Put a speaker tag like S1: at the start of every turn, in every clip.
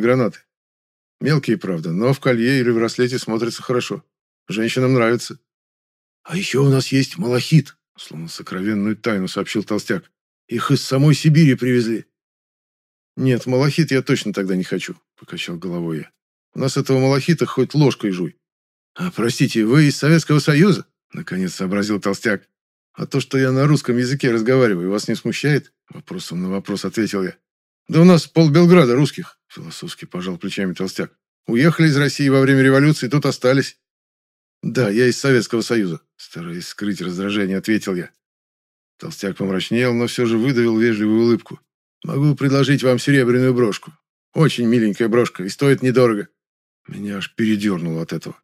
S1: гранаты. Мелкие, правда, но в колье или в браслете смотрятся хорошо. Женщинам нравится. А еще у нас есть малахит, словно сокровенную тайну сообщил толстяк. Их из самой Сибири привезли. Нет, малахит я точно тогда не хочу, покачал головой я. У нас этого малахита хоть ложкой жуй. А простите, вы из Советского Союза? Наконец сообразил толстяк. А то, что я на русском языке разговариваю, вас не смущает? Вопросом на вопрос ответил я. Да у нас пол Белграда русских, философски пожал плечами толстяк. Уехали из России во время революции, тут остались. Да, я из Советского Союза, стараясь скрыть раздражение, ответил я. Толстяк помрачнел, но все же выдавил вежливую улыбку. Могу предложить вам серебряную брошку. Очень миленькая брошка и стоит недорого. Меня аж передернуло от этого.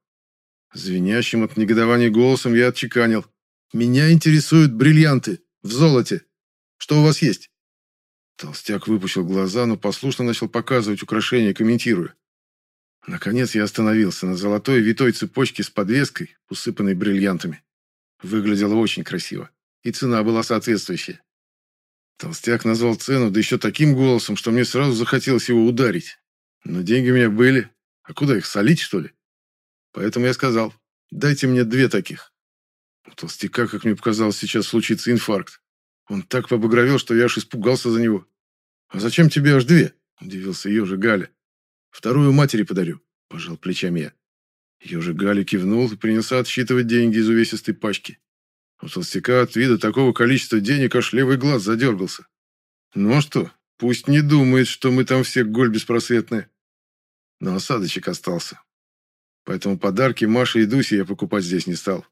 S1: Звенящим от негодования голосом я отчеканил. «Меня интересуют бриллианты. В золоте. Что у вас есть?» Толстяк выпучил глаза, но послушно начал показывать украшения, комментируя. Наконец я остановился на золотой витой цепочке с подвеской, усыпанной бриллиантами. Выглядело очень красиво. И цена была соответствующая. Толстяк назвал цену, да еще таким голосом, что мне сразу захотелось его ударить. Но деньги у меня были. А куда их, солить, что ли? Поэтому я сказал, дайте мне две таких. У толстяка, как мне показалось, сейчас случится инфаркт. Он так побагровел, что я аж испугался за него. «А зачем тебе аж две?» – удивился ежи Галя. «Вторую матери подарю», – пожал плечами я. Ежи Галя кивнул и принялся отсчитывать деньги из увесистой пачки. У толстяка от вида такого количества денег аж левый глаз задергался. «Ну а что, пусть не думает, что мы там все голь беспросветные». Но осадочек остался. Поэтому подарки Маше и Дусе я покупать здесь не стал.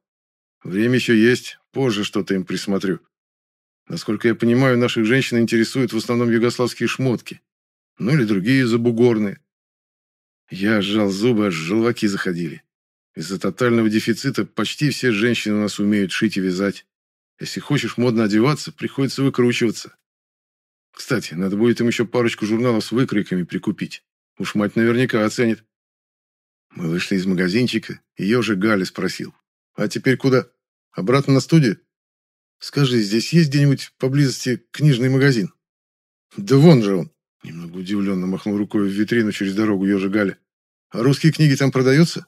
S1: Время еще есть, позже что-то им присмотрю. Насколько я понимаю, наших женщин интересуют в основном югославские шмотки. Ну или другие забугорные. Я сжал зубы, аж желваки заходили. Из-за тотального дефицита почти все женщины у нас умеют шить и вязать. Если хочешь модно одеваться, приходится выкручиваться. Кстати, надо будет им еще парочку журналов с выкройками прикупить. Уж мать наверняка оценит. Мы вышли из магазинчика, ее же Галя спросил. «А теперь куда? Обратно на студию?» Скажи, здесь есть где-нибудь поблизости книжный магазин? Да вон же он. Немного удивленно махнул рукой в витрину через дорогу ежа Галя. А русские книги там продаются?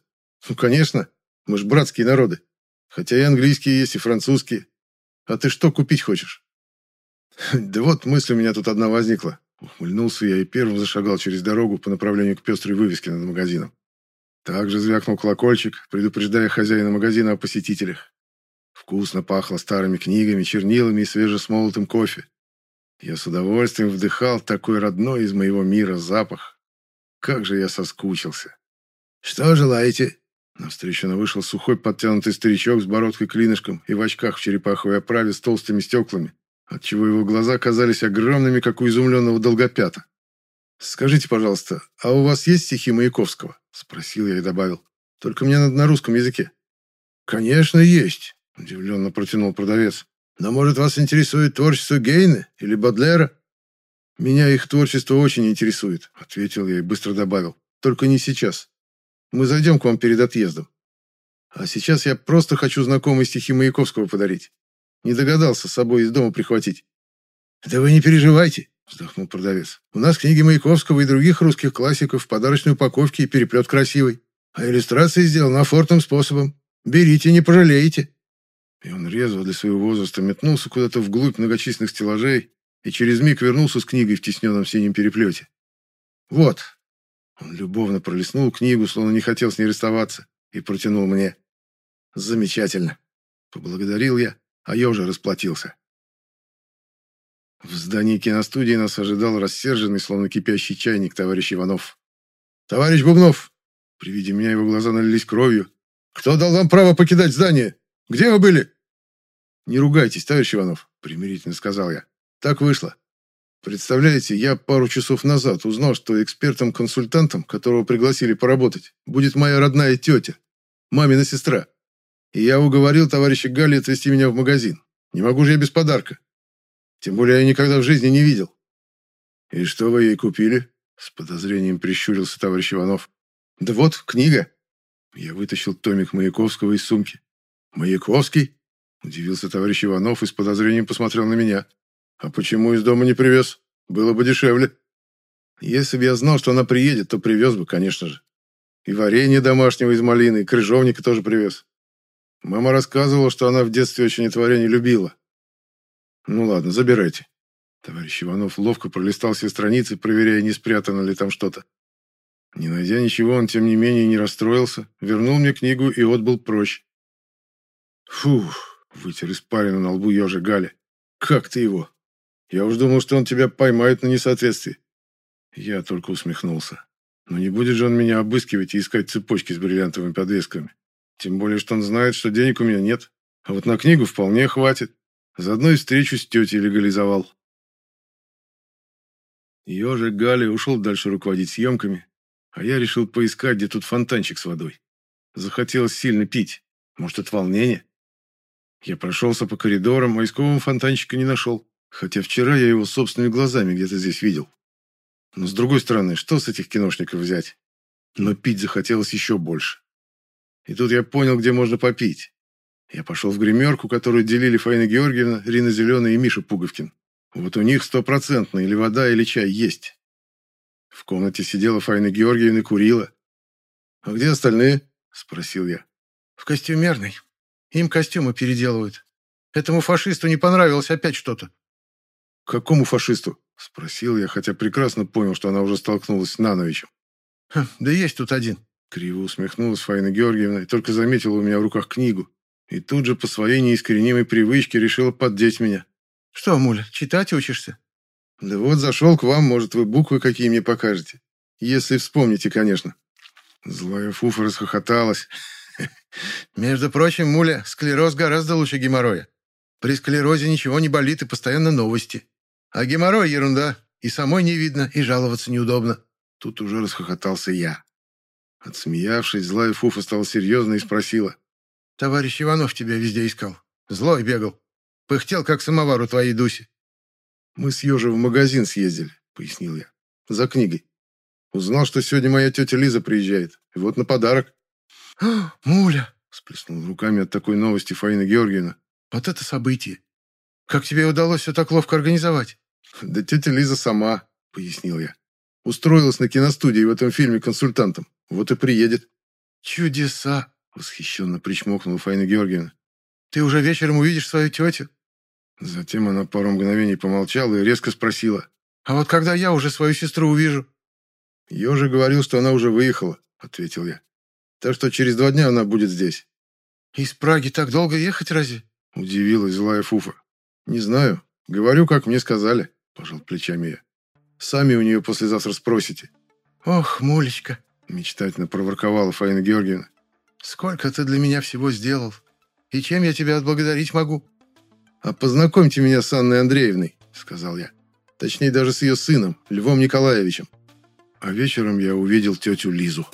S1: Ну, конечно. Мы ж братские народы. Хотя и английские есть, и французские. А ты что купить хочешь? Да вот мысль у меня тут одна возникла. Ухмыльнулся я и первым зашагал через дорогу по направлению к пестрой вывеске над магазином. Также звякнул колокольчик, предупреждая хозяина магазина о посетителях. Вкусно пахло старыми книгами, чернилами и свежесмолотым кофе. Я с удовольствием вдыхал такой родной из моего мира запах. Как же я соскучился. «Что желаете?» Навстречу вышел сухой подтянутый старичок с бородкой-клинышком и в очках в черепаховой оправе с толстыми стеклами, отчего его глаза казались огромными, как у изумленного долгопята. «Скажите, пожалуйста, а у вас есть стихи Маяковского?» – спросил я и добавил. «Только мне надо на русском языке». «Конечно, есть. Удивленно протянул продавец. Но, может, вас интересует творчество Гейна или Бадлера? Меня их творчество очень интересует, ответил я и быстро добавил. Только не сейчас. Мы зайдем к вам перед отъездом. А сейчас я просто хочу знакомые стихи Маяковского подарить. Не догадался с собой из дома прихватить. Да вы не переживайте, вздохнул продавец. У нас книги Маяковского и других русских классиков в подарочной упаковке и переплет красивый. А иллюстрации сделаны афортным способом. Берите, не пожалеете. И он резво для своего возраста метнулся куда-то вглубь многочисленных стеллажей и через миг вернулся с книгой в тисненном синем переплете. «Вот». Он любовно пролистнул книгу, словно не хотел с ней расставаться, и протянул мне. «Замечательно». Поблагодарил я, а я уже расплатился. В здании киностудии нас ожидал рассерженный, словно кипящий чайник, товарищ Иванов. «Товарищ Бубнов!» При виде меня его глаза налились кровью. «Кто дал вам право покидать здание?» Где вы были?» «Не ругайтесь, товарищ Иванов», — примирительно сказал я. «Так вышло. Представляете, я пару часов назад узнал, что экспертом-консультантом, которого пригласили поработать, будет моя родная тетя, мамина сестра. И я уговорил товарища Галли отвезти меня в магазин. Не могу же я без подарка. Тем более я никогда в жизни не видел». «И что вы ей купили?» С подозрением прищурился товарищ Иванов. «Да вот, книга». Я вытащил томик Маяковского из сумки. «Маяковский?» – удивился товарищ Иванов и с подозрением посмотрел на меня. «А почему из дома не привез? Было бы дешевле». Если бы я знал, что она приедет, то привез бы, конечно же. И варенье домашнего из малины, и крыжовника тоже привез. Мама рассказывала, что она в детстве очень это варенье любила. Ну ладно, забирайте. Товарищ Иванов ловко пролистал все страницы, проверяя, не спрятано ли там что-то. Не найдя ничего, он, тем не менее, не расстроился, вернул мне книгу и отбыл прочь. Фух, вытер испарину на лбу ежа Галя. Как ты его? Я уж думал, что он тебя поймает на несоответствие. Я только усмехнулся. Но не будет же он меня обыскивать и искать цепочки с бриллиантовыми подвесками. Тем более, что он знает, что денег у меня нет. А вот на книгу вполне хватит. Заодно и встречу с тетей легализовал. Ежик Галя ушел дальше руководить съемками, а я решил поискать, где тут фонтанчик с водой. Захотелось сильно пить. Может, от волнения? Я прошелся по коридорам, а искового фонтанчика не нашел. Хотя вчера я его собственными глазами где-то здесь видел. Но с другой стороны, что с этих киношников взять? Но пить захотелось еще больше. И тут я понял, где можно попить. Я пошел в гримерку, которую делили Фаина Георгиевна, Рина Зеленая и Миша Пуговкин. Вот у них стопроцентно или вода, или чай есть. В комнате сидела Фаина Георгиевна и курила. «А где остальные?» – спросил я.
S2: «В костюмерной. Им костюмы переделывают. Этому фашисту не понравилось опять что-то».
S1: «Какому фашисту?» – спросил я, хотя прекрасно понял, что она уже столкнулась с Нановичем.
S2: «Хм, «Да есть тут один».
S1: Криво усмехнулась Фаина Георгиевна и только заметила у меня в руках книгу. И тут же по своей неискоренимой привычке решила поддеть меня.
S2: «Что, Муля, читать учишься?»
S1: «Да вот зашел к вам, может, вы буквы какие мне покажете. Если вспомните, конечно». Злая Фуфа расхохоталась.
S2: «Между прочим, Муля, склероз гораздо лучше геморроя. При склерозе ничего не болит и постоянно новости. А геморрой – ерунда. И самой не видно, и жаловаться неудобно».
S1: Тут уже расхохотался я. Отсмеявшись, злая Фуфа стала серьезной и спросила.
S2: «Товарищ Иванов тебя везде искал. Злой бегал. Пыхтел, как самовар у твоей Дуси».
S1: «Мы с Ёжей в магазин съездили», — пояснил я. «За книгой. Узнал, что сегодня моя тетя Лиза приезжает. И вот на подарок».
S2: «А, «Муля!»
S1: — сплеснул руками от такой новости Фаина Георгиевна.
S2: «Вот это событие! Как тебе удалось все так ловко организовать?»
S1: «Да тетя Лиза сама», — пояснил я. «Устроилась на киностудии в этом фильме консультантом. Вот и приедет».
S2: «Чудеса!»
S1: — восхищенно причмокнула Фаина Георгиевна.
S2: «Ты уже вечером увидишь свою тетю?»
S1: Затем она пару мгновений помолчала и резко спросила.
S2: «А вот когда я уже свою сестру увижу?»
S1: «Ежи говорил, что она уже выехала», — ответил я. «Так что через два дня она будет здесь».
S2: «Из Праги так долго ехать разве?»
S1: — удивилась злая Фуфа. «Не знаю. Говорю, как мне сказали», — пожал плечами я. «Сами у нее послезавтра спросите».
S2: «Ох, Мулечка», —
S1: мечтательно проворковала Фаина Георгиевна.
S2: «Сколько ты для меня всего сделал. И чем я тебя отблагодарить могу?»
S1: «А познакомьте меня с Анной Андреевной», — сказал я. Точнее, даже с ее сыном, Львом Николаевичем. А вечером я увидел тетю Лизу.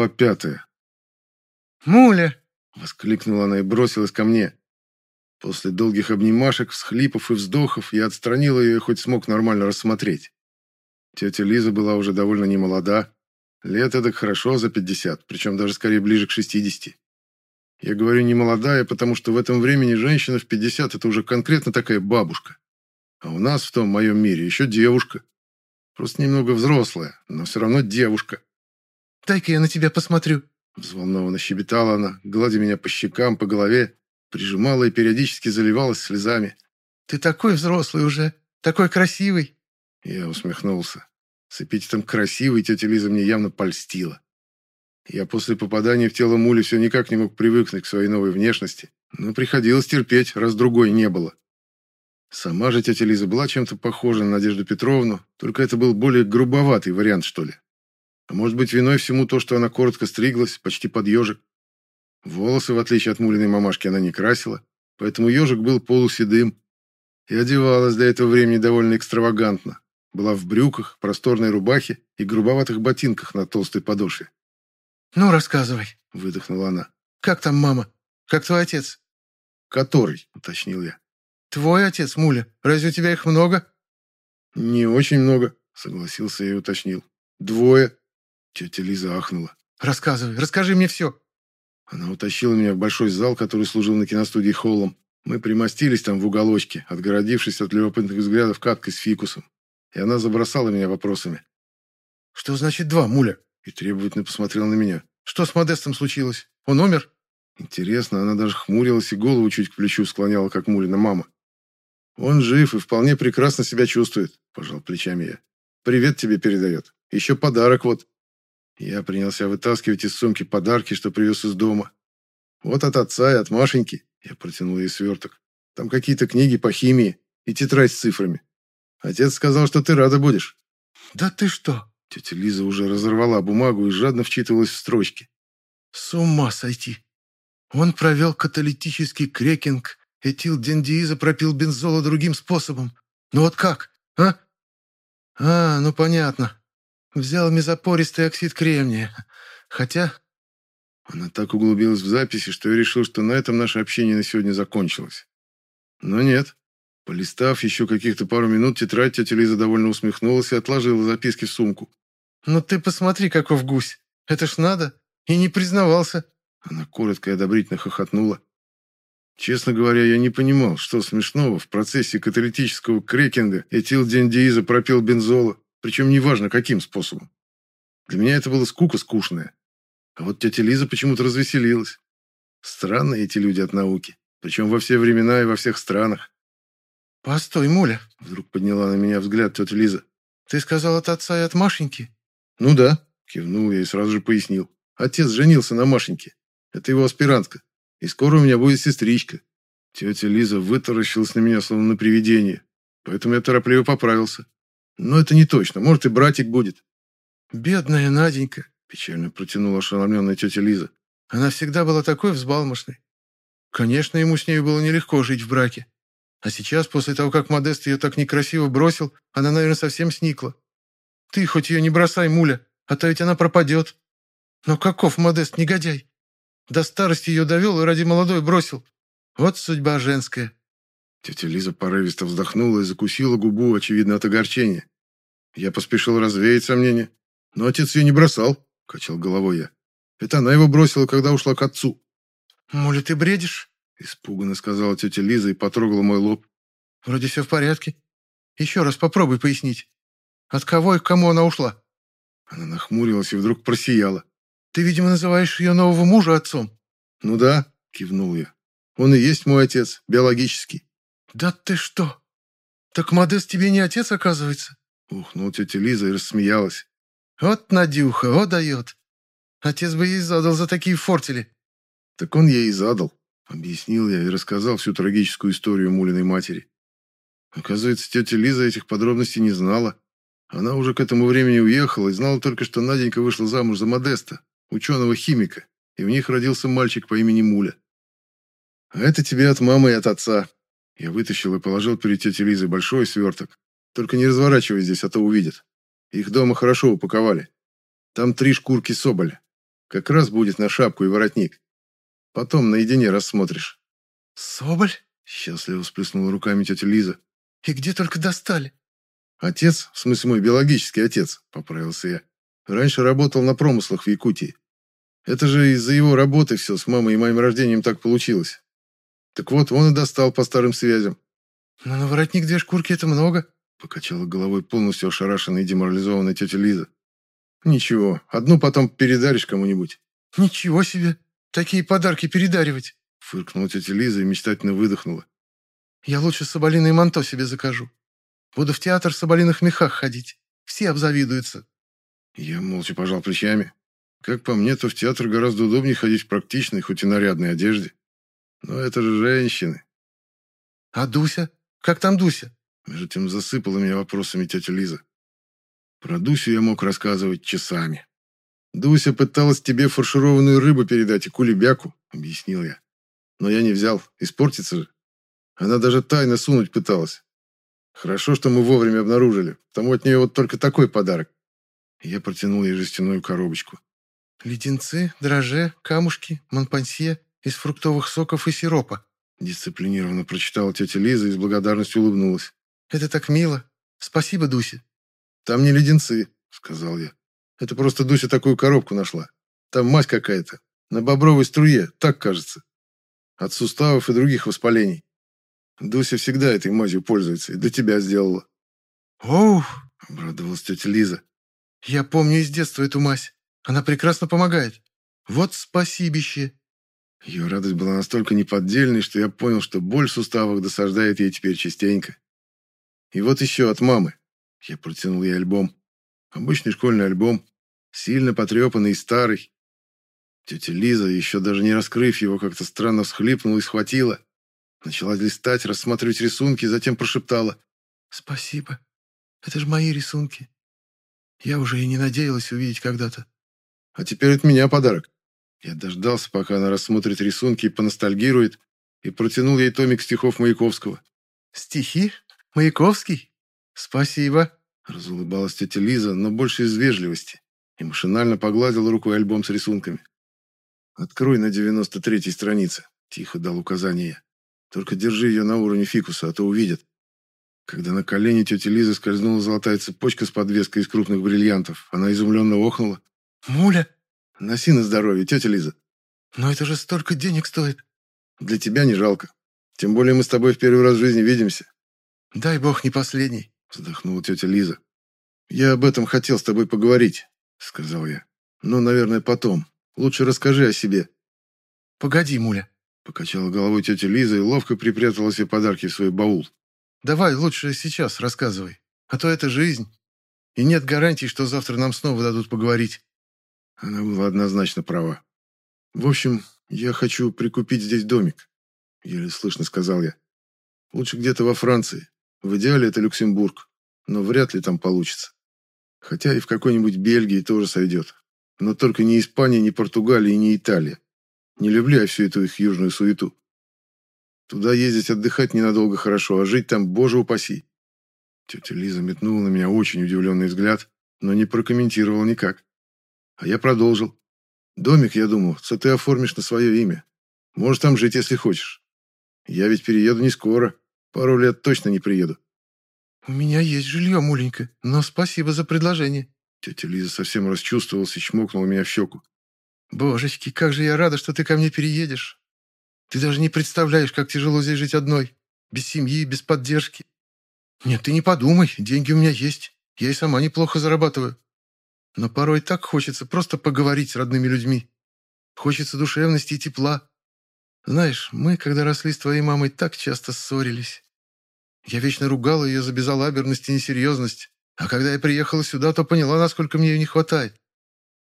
S1: Глава пятая.
S2: «Муля!»
S1: — воскликнула она и бросилась ко мне. После долгих обнимашек, всхлипов и вздохов я отстранил ее и хоть смог нормально рассмотреть. Тетя Лиза была уже довольно немолода. Лет эдак хорошо за 50, причем даже скорее ближе к 60. Я говорю не молодая, потому что в этом времени женщина в 50 – это уже конкретно такая бабушка. А у нас в том моем мире еще девушка. Просто немного взрослая, но все равно девушка.
S2: «Дай-ка я на тебя посмотрю», –
S1: взволнованно щебетала она, гладя меня по щекам, по голове прижимала и периодически заливалась слезами.
S2: «Ты такой взрослый уже, такой красивый!»
S1: Я усмехнулся. С эпитетом «красивый» тетя Лиза мне явно польстила. Я после попадания в тело Мули все никак не мог привыкнуть к своей новой внешности, но приходилось терпеть, раз другой не было. Сама же тетя Лиза была чем-то похожа на Надежду Петровну, только это был более грубоватый вариант, что ли. А может быть, виной всему то, что она коротко стриглась, почти под ежик. Волосы, в отличие от Мулиной мамашки, она не красила, поэтому ежик был полуседым. И одевалась до этого времени довольно экстравагантно. Была в брюках, просторной рубахе и грубоватых ботинках на толстой подошве.
S2: «Ну, рассказывай», —
S1: выдохнула она.
S2: «Как там мама? Как твой отец?»
S1: «Который», — уточнил я.
S2: «Твой отец, Муля. Разве у тебя их много?»
S1: «Не очень много», — согласился и уточнил. «Двое». Тетя Лиза ахнула.
S2: Рассказывай, расскажи мне все».
S1: Она утащила меня в большой зал, который служил на киностудии холлом. Мы примостились там в уголочке, отгородившись от любопытных взглядов каткой с фикусом. И она забросала меня вопросами.
S2: «Что значит два, муля?»
S1: И требовательно посмотрела на меня.
S2: «Что с Модестом случилось? Он умер?»
S1: Интересно, она даже хмурилась и голову чуть к плечу склоняла, как Мулина мама. «Он жив и вполне прекрасно себя чувствует», – пожал плечами я. «Привет тебе передает. Еще подарок вот». Я принялся вытаскивать из сумки подарки, что привез из дома. Вот от отца и от Машеньки. Я протянул ей сверток. Там какие-то книги по химии и тетрадь с цифрами. Отец сказал, что ты рада будешь.
S2: Да ты что?
S1: Тетя Лиза уже разорвала бумагу и жадно вчитывалась в строчки.
S2: С ума сойти. Он провел каталитический крекинг Этилдендииза пропил бензола другим способом. Ну вот как, а? А, ну понятно. Взял мезопористый оксид кремния. Хотя...
S1: Она так углубилась в записи, что я решил, что на этом наше общение на сегодня закончилось. Но нет. Полистав еще каких-то пару минут, тетрадь тетя Лиза довольно усмехнулась и отложила записки в сумку.
S2: «Ну ты посмотри, каков гусь. Это ж надо. И не признавался».
S1: Она коротко и одобрительно хохотнула. Честно говоря, я не понимал, что смешного в процессе каталитического крекинга этилдендииза пропил бензола, причем неважно каким способом. Для меня это было скука скучная. А вот тетя Лиза почему-то развеселилась. Странные эти люди от науки, причем во все времена и во всех странах.
S2: «Постой, Муля!»
S1: — вдруг подняла на меня взгляд тетя Лиза.
S2: «Ты сказал от отца и от Машеньки?»
S1: «Ну да», — кивнул я и сразу же пояснил. «Отец женился на Машеньке. Это его аспирантка. И скоро у меня будет сестричка. Тетя Лиза вытаращилась на меня, словно на привидение. Поэтому я торопливо поправился. Но это не точно. Может, и братик будет.
S2: «Бедная Наденька», –
S1: печально протянула ошеломленная тетя Лиза.
S2: «Она всегда была такой взбалмошной. Конечно, ему с ней было нелегко жить в браке. А сейчас, после того, как Модест ее так некрасиво бросил, она, наверное, совсем сникла. Ты хоть ее не бросай, муля, а то ведь она пропадет. Но каков Модест негодяй? До старости ее довел и ради молодой бросил. Вот судьба женская».
S1: Тетя Лиза порывисто вздохнула и закусила губу, очевидно, от огорчения. Я поспешил развеять сомнения. Но отец ее не бросал, качал головой я. Это она его бросила, когда ушла к отцу.
S2: «Муля, ты бредишь?»
S1: Испуганно сказала тетя Лиза и потрогала мой лоб.
S2: «Вроде все в порядке. Еще раз попробуй пояснить. От кого и к кому она ушла?»
S1: Она нахмурилась и вдруг просияла.
S2: Ты, видимо, называешь ее нового мужа отцом?»
S1: «Ну да», — кивнул я. «Он и есть мой отец, биологический».
S2: «Да ты что? Так Модест тебе не отец, оказывается?»
S1: Ухнул тетя Лиза и рассмеялась.
S2: «Вот Надюха, о дает. Отец бы ей задал за такие фортели».
S1: «Так он ей и задал», — объяснил я и рассказал всю трагическую историю Мулиной матери. Оказывается, тетя Лиза этих подробностей не знала. Она уже к этому времени уехала и знала только, что Наденька вышла замуж за Модеста, ученого-химика, и у них родился мальчик по имени Муля. «А это тебе от мамы и от отца». Я вытащил и положил перед тетей Лизой большой сверток. «Только не разворачивай здесь, а то увидят. Их дома хорошо упаковали. Там три шкурки соболя. Как раз будет на шапку и воротник. Потом наедине рассмотришь».
S2: «Соболь?»
S1: – счастливо всплеснула руками тетя Лиза.
S2: «И где только достали?»
S1: «Отец, в смысле мой биологический отец», – поправился я. «Раньше работал на промыслах в Якутии. Это же из-за его работы все с мамой и моим рождением так получилось. Так вот, он и достал по старым связям.
S2: «Но на воротник две шкурки – это много», –
S1: покачала головой полностью ошарашенная и деморализованная тетя Лиза. «Ничего, одну потом передаришь кому-нибудь».
S2: «Ничего себе! Такие подарки передаривать!»
S1: – фыркнула тетя Лиза и мечтательно выдохнула.
S2: «Я лучше соболиное манто себе закажу. Буду в театр в соболиных мехах ходить. Все обзавидуются».
S1: Я молча пожал плечами. Как по мне, то в театр гораздо удобнее ходить в практичной, хоть и нарядной одежде. Но это же женщины.
S2: А Дуся? Как там Дуся?
S1: Между тем засыпала меня вопросами тетя Лиза. Про Дусю я мог рассказывать часами. «Дуся пыталась тебе фаршированную рыбу передать и кулебяку», — объяснил я. «Но я не взял. Испортится же. Она даже тайно сунуть пыталась. Хорошо, что мы вовремя обнаружили, потому от нее вот только такой подарок». Я протянул ей жестяную коробочку.
S2: «Леденцы, дрожжи, камушки, монпансье из фруктовых соков и сиропа»,
S1: дисциплинированно прочитала тетя Лиза и с благодарностью улыбнулась.
S2: «Это так мило. Спасибо, Дуся».
S1: «Там не леденцы», — сказал я. «Это просто Дуся такую коробку нашла. Там мазь какая-то. На бобровой струе, так кажется. От суставов и других воспалений. Дуся всегда этой мазью пользуется, и для тебя сделала.
S2: «Оу!»
S1: — обрадовалась тетя Лиза.
S2: «Я помню из детства эту мазь. Она прекрасно помогает. Вот спасибище!»
S1: Ее радость была настолько неподдельной, что я понял, что боль в суставах досаждает ей теперь частенько. И вот еще от мамы. Я протянул ей альбом. Обычный школьный альбом, сильно потрепанный и старый. Тетя Лиза, еще даже не раскрыв его, как-то странно всхлипнула и схватила. Начала листать, рассматривать рисунки, затем прошептала.
S2: «Спасибо. Это же мои рисунки. Я уже и не надеялась увидеть когда-то».
S1: «А теперь от меня подарок». Я дождался, пока она рассмотрит рисунки и поностальгирует, и протянул ей томик стихов Маяковского.
S2: «Стихи? Маяковский? Спасибо!»
S1: Разулыбалась тетя Лиза, но больше из вежливости, и машинально погладила рукой альбом с рисунками. «Открой на девяносто третьей странице», — тихо дал указание я. «Только держи ее на уровне фикуса, а то увидят». Когда на колени тети Лизы скользнула золотая цепочка с подвеской из крупных бриллиантов, она изумленно охнула.
S2: «Муля!»
S1: «Носи на здоровье, тетя Лиза».
S2: «Но это же столько денег стоит».
S1: «Для тебя не жалко. Тем более мы с тобой в первый раз в жизни видимся».
S2: «Дай бог не последний», —
S1: вздохнула тетя Лиза. «Я об этом хотел с тобой поговорить», — сказал я. «Но, наверное, потом. Лучше расскажи о себе».
S2: «Погоди, Муля», —
S1: покачала головой тетя Лиза и ловко припрятала все подарки в свой баул.
S2: «Давай лучше сейчас рассказывай, а то это жизнь, и нет гарантий, что завтра нам снова дадут поговорить».
S1: Она была однозначно права. «В общем, я хочу прикупить здесь домик», — еле слышно сказал я. «Лучше где-то во Франции. В идеале это Люксембург, но вряд ли там получится. Хотя и в какой-нибудь Бельгии тоже сойдет. Но только не Испания, не Португалия и не Италия. Не люблю я всю эту их южную суету. Туда ездить отдыхать ненадолго хорошо, а жить там, боже упаси. Тетя Лиза метнула на меня очень удивленный взгляд, но не прокомментировала никак. А я продолжил. Домик, я думал, что ты оформишь на свое имя. Можешь там жить, если хочешь. Я ведь перееду не скоро. Пару лет точно не приеду.
S2: «У меня есть жилье, муленька, но спасибо за предложение».
S1: Тетя Лиза совсем расчувствовалась и чмокнула меня в щеку.
S2: «Божечки, как же я рада, что ты ко мне переедешь. Ты даже не представляешь, как тяжело здесь жить одной, без семьи, без поддержки. Нет, ты не подумай, деньги у меня есть, я и сама неплохо зарабатываю. Но порой так хочется просто поговорить с родными людьми. Хочется душевности и тепла. Знаешь, мы, когда росли с твоей мамой, так часто ссорились. Я вечно ругала ее за безалаберность и несерьезность, а когда я приехала сюда, то поняла, насколько мне ее не хватает.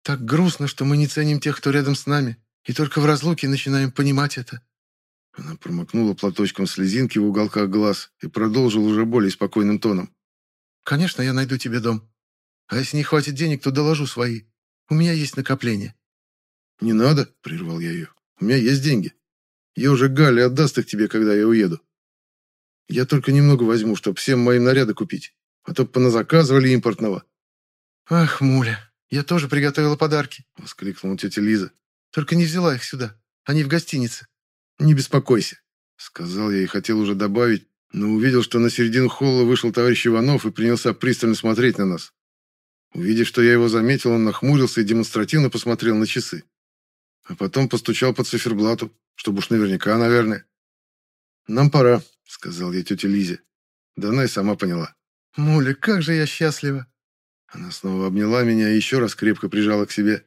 S2: Так грустно, что мы не ценим тех, кто рядом с нами, и только в разлуке начинаем понимать это».
S1: Она промокнула платочком слезинки в уголках глаз и продолжила уже более спокойным тоном.
S2: «Конечно, я найду тебе дом. А если не хватит денег, то доложу свои. У меня есть накопление».
S1: «Не надо», — прервал я ее. «У меня есть деньги. Я уже Галя отдаст их тебе, когда я уеду. Я только немного возьму, чтобы всем моим наряды купить, а то поназаказывали импортного».
S2: «Ах, Муля, я тоже приготовила подарки», —
S1: воскликнула тетя Лиза.
S2: «Только не взяла их сюда. Они в гостинице».
S1: «Не беспокойся», — сказал я и хотел уже добавить, но увидел, что на середину холла вышел товарищ Иванов и принялся пристально смотреть на нас. Увидев, что я его заметил, он нахмурился и демонстративно посмотрел на часы. А потом постучал по циферблату, чтобы уж наверняка, наверное. «Нам пора», — сказал я тете Лизе. Да она и сама поняла.
S2: «Муля, как же я счастлива!»
S1: Она снова обняла меня и еще раз крепко прижала к себе.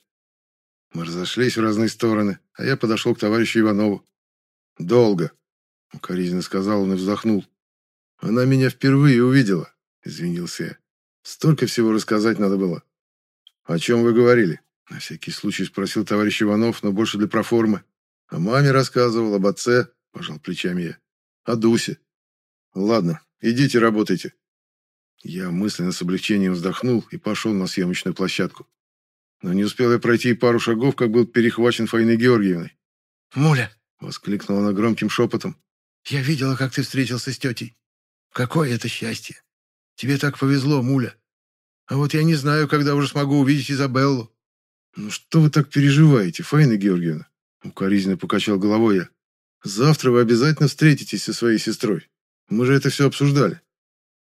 S1: Мы разошлись в разные стороны, а я подошел к товарищу Иванову. «Долго», — укоризненно сказал он и вздохнул. «Она меня впервые увидела», — извинился я. «Столько всего рассказать надо было». «О чем вы говорили?» — на всякий случай спросил товарищ Иванов, но больше для проформы. «О маме рассказывал, об отце», — пожал плечами я. О Дусе. Ладно, идите работайте. Я мысленно с облегчением вздохнул и пошел на съемочную площадку. Но не успел я пройти пару шагов, как был перехвачен Фаиной Георгиевной.
S2: «Муля!»
S1: — воскликнула она громким шепотом.
S2: «Я видела, как ты встретился с тетей. Какое это счастье! Тебе так повезло, Муля. А вот я не знаю, когда уже смогу увидеть Изабеллу».
S1: «Ну что вы так переживаете, Фаина Георгиевна?» Укоризненно покачал головой я. Завтра вы обязательно встретитесь со своей сестрой. Мы же это все обсуждали».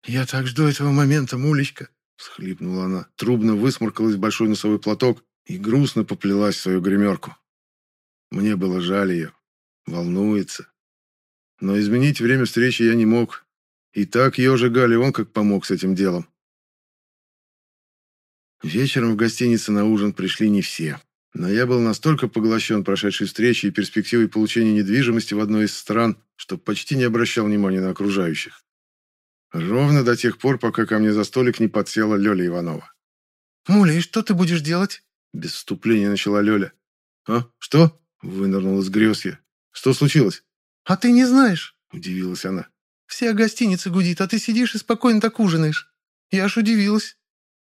S2: «Я так жду этого момента, Мулечка», —
S1: всхлипнула она, трубно высморкалась большой носовой платок и грустно поплелась в свою гримерку. Мне было жаль ее, волнуется. Но изменить время встречи я не мог. И так ежа Гали он как помог с этим делом. Вечером в гостинице на ужин пришли не все. Но я был настолько поглощен прошедшей встречей и перспективой получения недвижимости в одной из стран, что почти не обращал внимания на окружающих. Ровно до тех пор, пока ко мне за столик не подсела Лёля Иванова.
S2: «Муля, и что ты будешь делать?»
S1: Без вступления начала Лёля. «А, что?» – вынырнул из грез я. «Что случилось?»
S2: «А ты не знаешь?»
S1: – удивилась она.
S2: «Вся гостиница гудит, а ты сидишь и спокойно так ужинаешь. Я аж удивилась».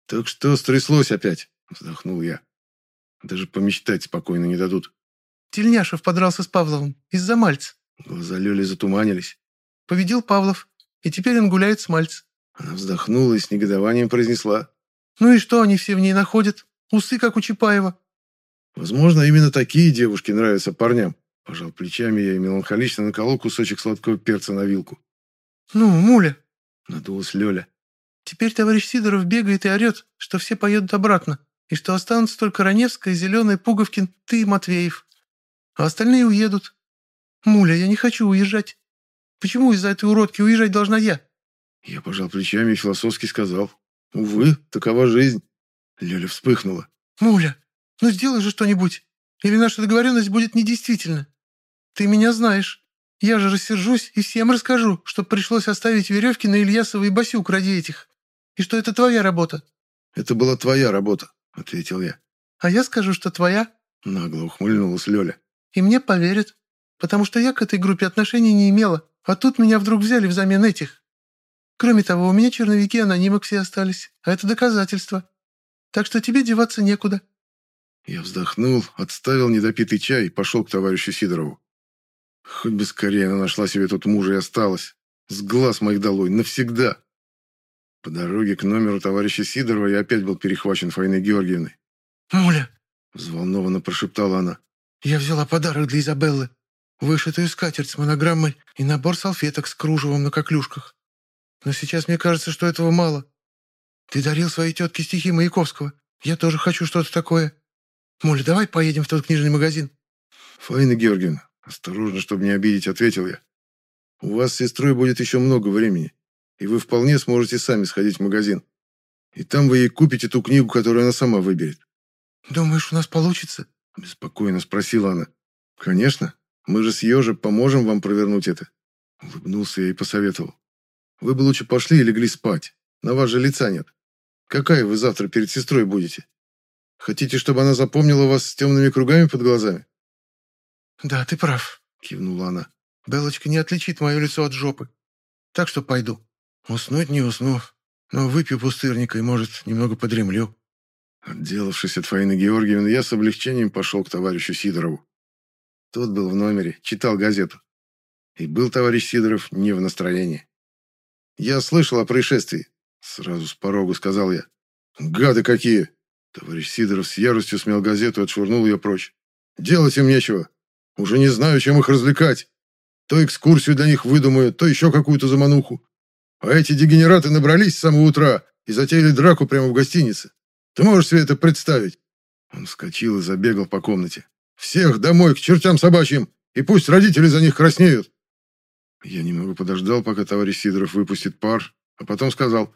S1: «Так что стряслось опять?» – вздохнул я. «Даже помечтать спокойно не дадут».
S2: Тельняшев подрался с Павловым из-за Мальц.
S1: Глаза Лёли затуманились.
S2: Победил Павлов, и теперь он гуляет с Мальц.
S1: Она вздохнула и с негодованием произнесла.
S2: «Ну и что они все в ней находят? Усы, как у Чапаева».
S1: «Возможно, именно такие девушки нравятся парням». Пожал плечами я и меланхолично наколол кусочек сладкого перца на вилку.
S2: «Ну, муля!»
S1: — надулась Лёля.
S2: «Теперь товарищ Сидоров бегает и орет, что все поедут обратно, и что останутся только Раневская, Зеленая, Пуговкин, ты и Матвеев. А остальные уедут. Муля, я не хочу уезжать. Почему из-за этой уродки уезжать должна я?»
S1: Я пожал плечами и философски сказал. «Увы, такова жизнь». Лёля вспыхнула.
S2: «Муля, ну сделай же что-нибудь, или наша договоренность будет недействительна. Ты меня знаешь. Я же рассержусь и всем расскажу, что пришлось оставить веревки на Ильясова и Басюк ради этих. И что это твоя работа».
S1: «Это была твоя работа», — ответил я.
S2: «А я скажу, что твоя?»
S1: — нагло ухмыльнулась Лёля.
S2: «И мне поверят, потому что я к этой группе отношений не имела, а тут меня вдруг взяли взамен этих. Кроме того, у меня черновики анонимок все остались, а это доказательство. Так что тебе деваться некуда».
S1: Я вздохнул, отставил недопитый чай и пошел к товарищу Сидорову. Хоть бы скорее она нашла себе тут мужа и осталась. С глаз моих долой, навсегда. По дороге к номеру товарища Сидорова я опять был перехвачен Фаиной Георгиевной.
S2: «Муля!»
S1: – взволнованно прошептала она.
S2: «Я взяла подарок для Изабеллы. Вышитую скатерть с монограммой и набор салфеток с кружевом на коклюшках. Но сейчас мне кажется, что этого мало. Ты дарил своей тетке стихи Маяковского. Я тоже хочу что-то такое. Муля, давай поедем в тот книжный магазин».
S1: «Фаина Георгиевна, осторожно, чтобы не обидеть», — ответил я. «У вас с сестрой будет еще много времени, и вы вполне сможете сами сходить в магазин. И там вы ей купите ту книгу, которую она сама выберет».
S2: «Думаешь, у нас получится?»
S1: — беспокойно спросила она. «Конечно. Мы же с Ежи поможем вам провернуть это». Улыбнулся я и посоветовал. «Вы бы лучше пошли и легли спать. На вас же лица нет. Какая вы завтра перед сестрой будете?» Хотите, чтобы она запомнила вас с темными кругами под глазами?»
S2: «Да, ты прав», — кивнула она. «Белочка не отличит мое лицо от жопы. Так что пойду. Уснуть не усну, но выпью пустырника и, может, немного подремлю».
S1: Отделавшись от Фаины Георгиевны, я с облегчением пошел к товарищу Сидорову. Тот был в номере, читал газету. И был товарищ Сидоров не в настроении. «Я слышал о происшествии», — сразу с порогу сказал я. «Гады какие! Товарищ Сидоров с яростью смел газету и отшвырнул ее прочь. «Делать им нечего. Уже не знаю, чем их развлекать. То экскурсию для них выдумаю, то еще какую-то замануху. А эти дегенераты набрались с самого утра и затеяли драку прямо в гостинице. Ты можешь себе это представить?» Он вскочил и забегал по комнате. «Всех домой, к чертям собачьим, и пусть родители за них краснеют!» Я немного подождал, пока товарищ Сидоров выпустит пар, а потом сказал,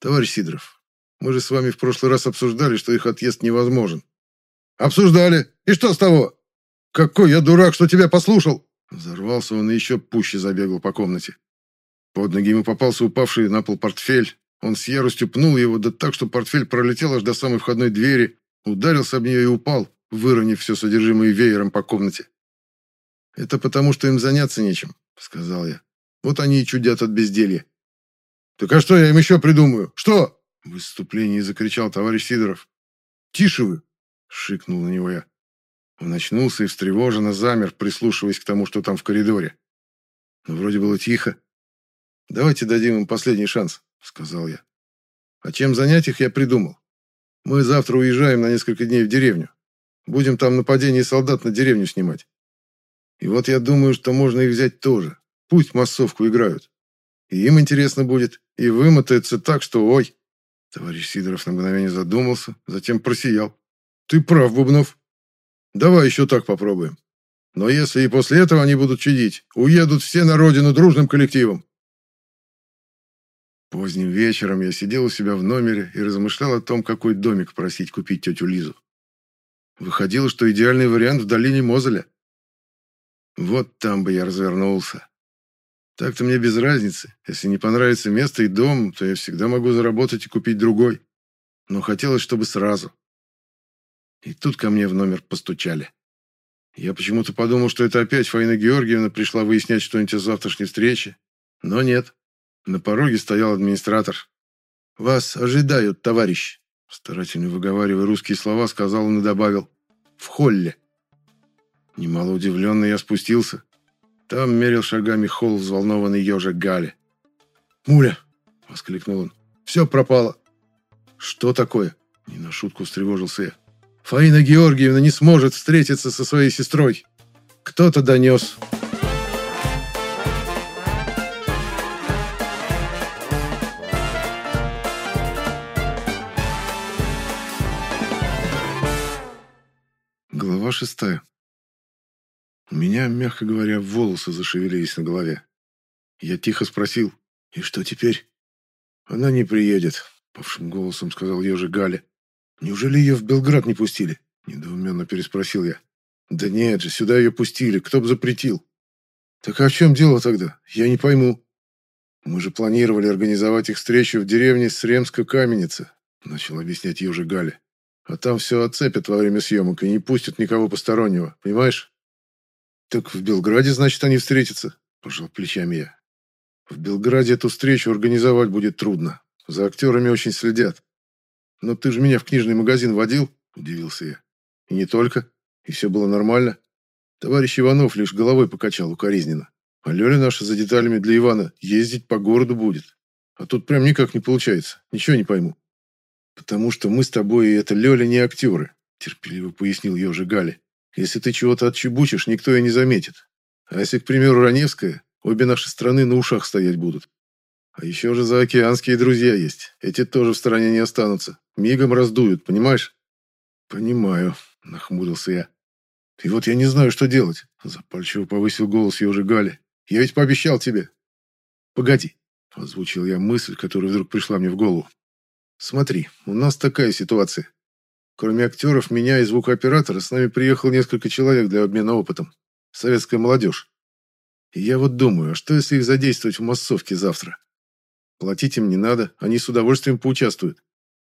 S1: «Товарищ Сидоров, мы же с вами в прошлый раз обсуждали, что их отъезд невозможен». «Обсуждали. И что с того? Какой я дурак, что тебя послушал!» Взорвался он и еще пуще забегал по комнате. Под ноги ему попался упавший на пол портфель. Он с яростью пнул его, да так, что портфель пролетел аж до самой входной двери, ударился об нее и упал, выронив все содержимое веером по комнате. «Это потому, что им заняться нечем», — сказал я. «Вот они и чудят от безделья». «Так а что я им еще придумаю? Что?» В выступлении закричал товарищ Сидоров. «Тише вы!» — шикнул на него я. Он очнулся и встревоженно замер, прислушиваясь к тому, что там в коридоре. Но вроде было тихо. «Давайте дадим им последний шанс», — сказал я. «А чем занять их, я придумал. Мы завтра уезжаем на несколько дней в деревню. Будем там нападение солдат на деревню снимать. И вот я думаю, что можно их взять тоже. Пусть массовку играют. И им интересно будет, и вымотается так, что ой!» Товарищ Сидоров на мгновение задумался, затем просиял. Ты прав, Бубнов. Давай еще так попробуем. Но если и после этого они будут чудить, уедут все на родину дружным коллективом. Поздним вечером я сидел у себя в номере и размышлял о том, какой домик просить купить тетю Лизу. Выходило, что идеальный вариант в долине Мозеля. Вот там бы я развернулся. Так-то мне без разницы. Если не понравится место и дом, то я всегда могу заработать и купить другой. Но хотелось, чтобы сразу. И тут ко мне в номер постучали. Я почему-то подумал, что это опять Фаина Георгиевна пришла выяснять что-нибудь о завтрашней встрече. Но нет. На пороге стоял администратор. «Вас ожидают, товарищ», старательно выговаривая русские слова, сказал он и добавил. «В холле». Немало удивленный я спустился. Там мерил шагами холл взволнованный ежик Гали. «Муля!» — воскликнул он. «Все пропало!» «Что такое?» — не на шутку встревожился я. «Фаина Георгиевна не сможет встретиться со своей сестрой. Кто-то донес». Глава шестая. У меня, мягко говоря, волосы зашевелились на голове. Я тихо спросил, «И что теперь?» «Она не приедет», — павшим голосом сказал ежи Галя. «Неужели ее в Белград не пустили?» — недоуменно переспросил я. «Да нет же, сюда ее пустили, кто бы запретил?» «Так а в чем дело тогда? Я не пойму». «Мы же планировали организовать их встречу в деревне Сремска-Каменица», — начал объяснять ежи Галя. «А там все оцепят во время съемок и не пустят никого постороннего, понимаешь?» «Так в Белграде, значит, они встретятся?» – пожал плечами я. «В Белграде эту встречу организовать будет трудно. За актерами очень следят. Но ты же меня в книжный магазин водил?» – удивился я. «И не только. И все было нормально. Товарищ Иванов лишь головой покачал укоризненно. А Лёля наша за деталями для Ивана ездить по городу будет. А тут прям никак не получается. Ничего не пойму». «Потому что мы с тобой и эта Лёля не актеры», – терпеливо пояснил Ёжи Гали. Если ты чего-то отчебучишь, никто и не заметит. А если, к примеру, Раневская, обе наши страны на ушах стоять будут. А еще же заокеанские друзья есть. Эти тоже в стороне не останутся. Мигом раздуют, понимаешь? Понимаю, нахмурился я. И вот я не знаю, что делать. Запальчиво повысил голос Ёжи Гали. Я ведь пообещал тебе. Погоди, озвучил я мысль, которая вдруг пришла мне в голову. Смотри, у нас такая ситуация. Кроме актеров, меня и звукооператора, с нами приехало несколько человек для обмена опытом. Советская молодежь. И я вот думаю, а что если их задействовать в массовке завтра? Платить им не надо, они с удовольствием поучаствуют.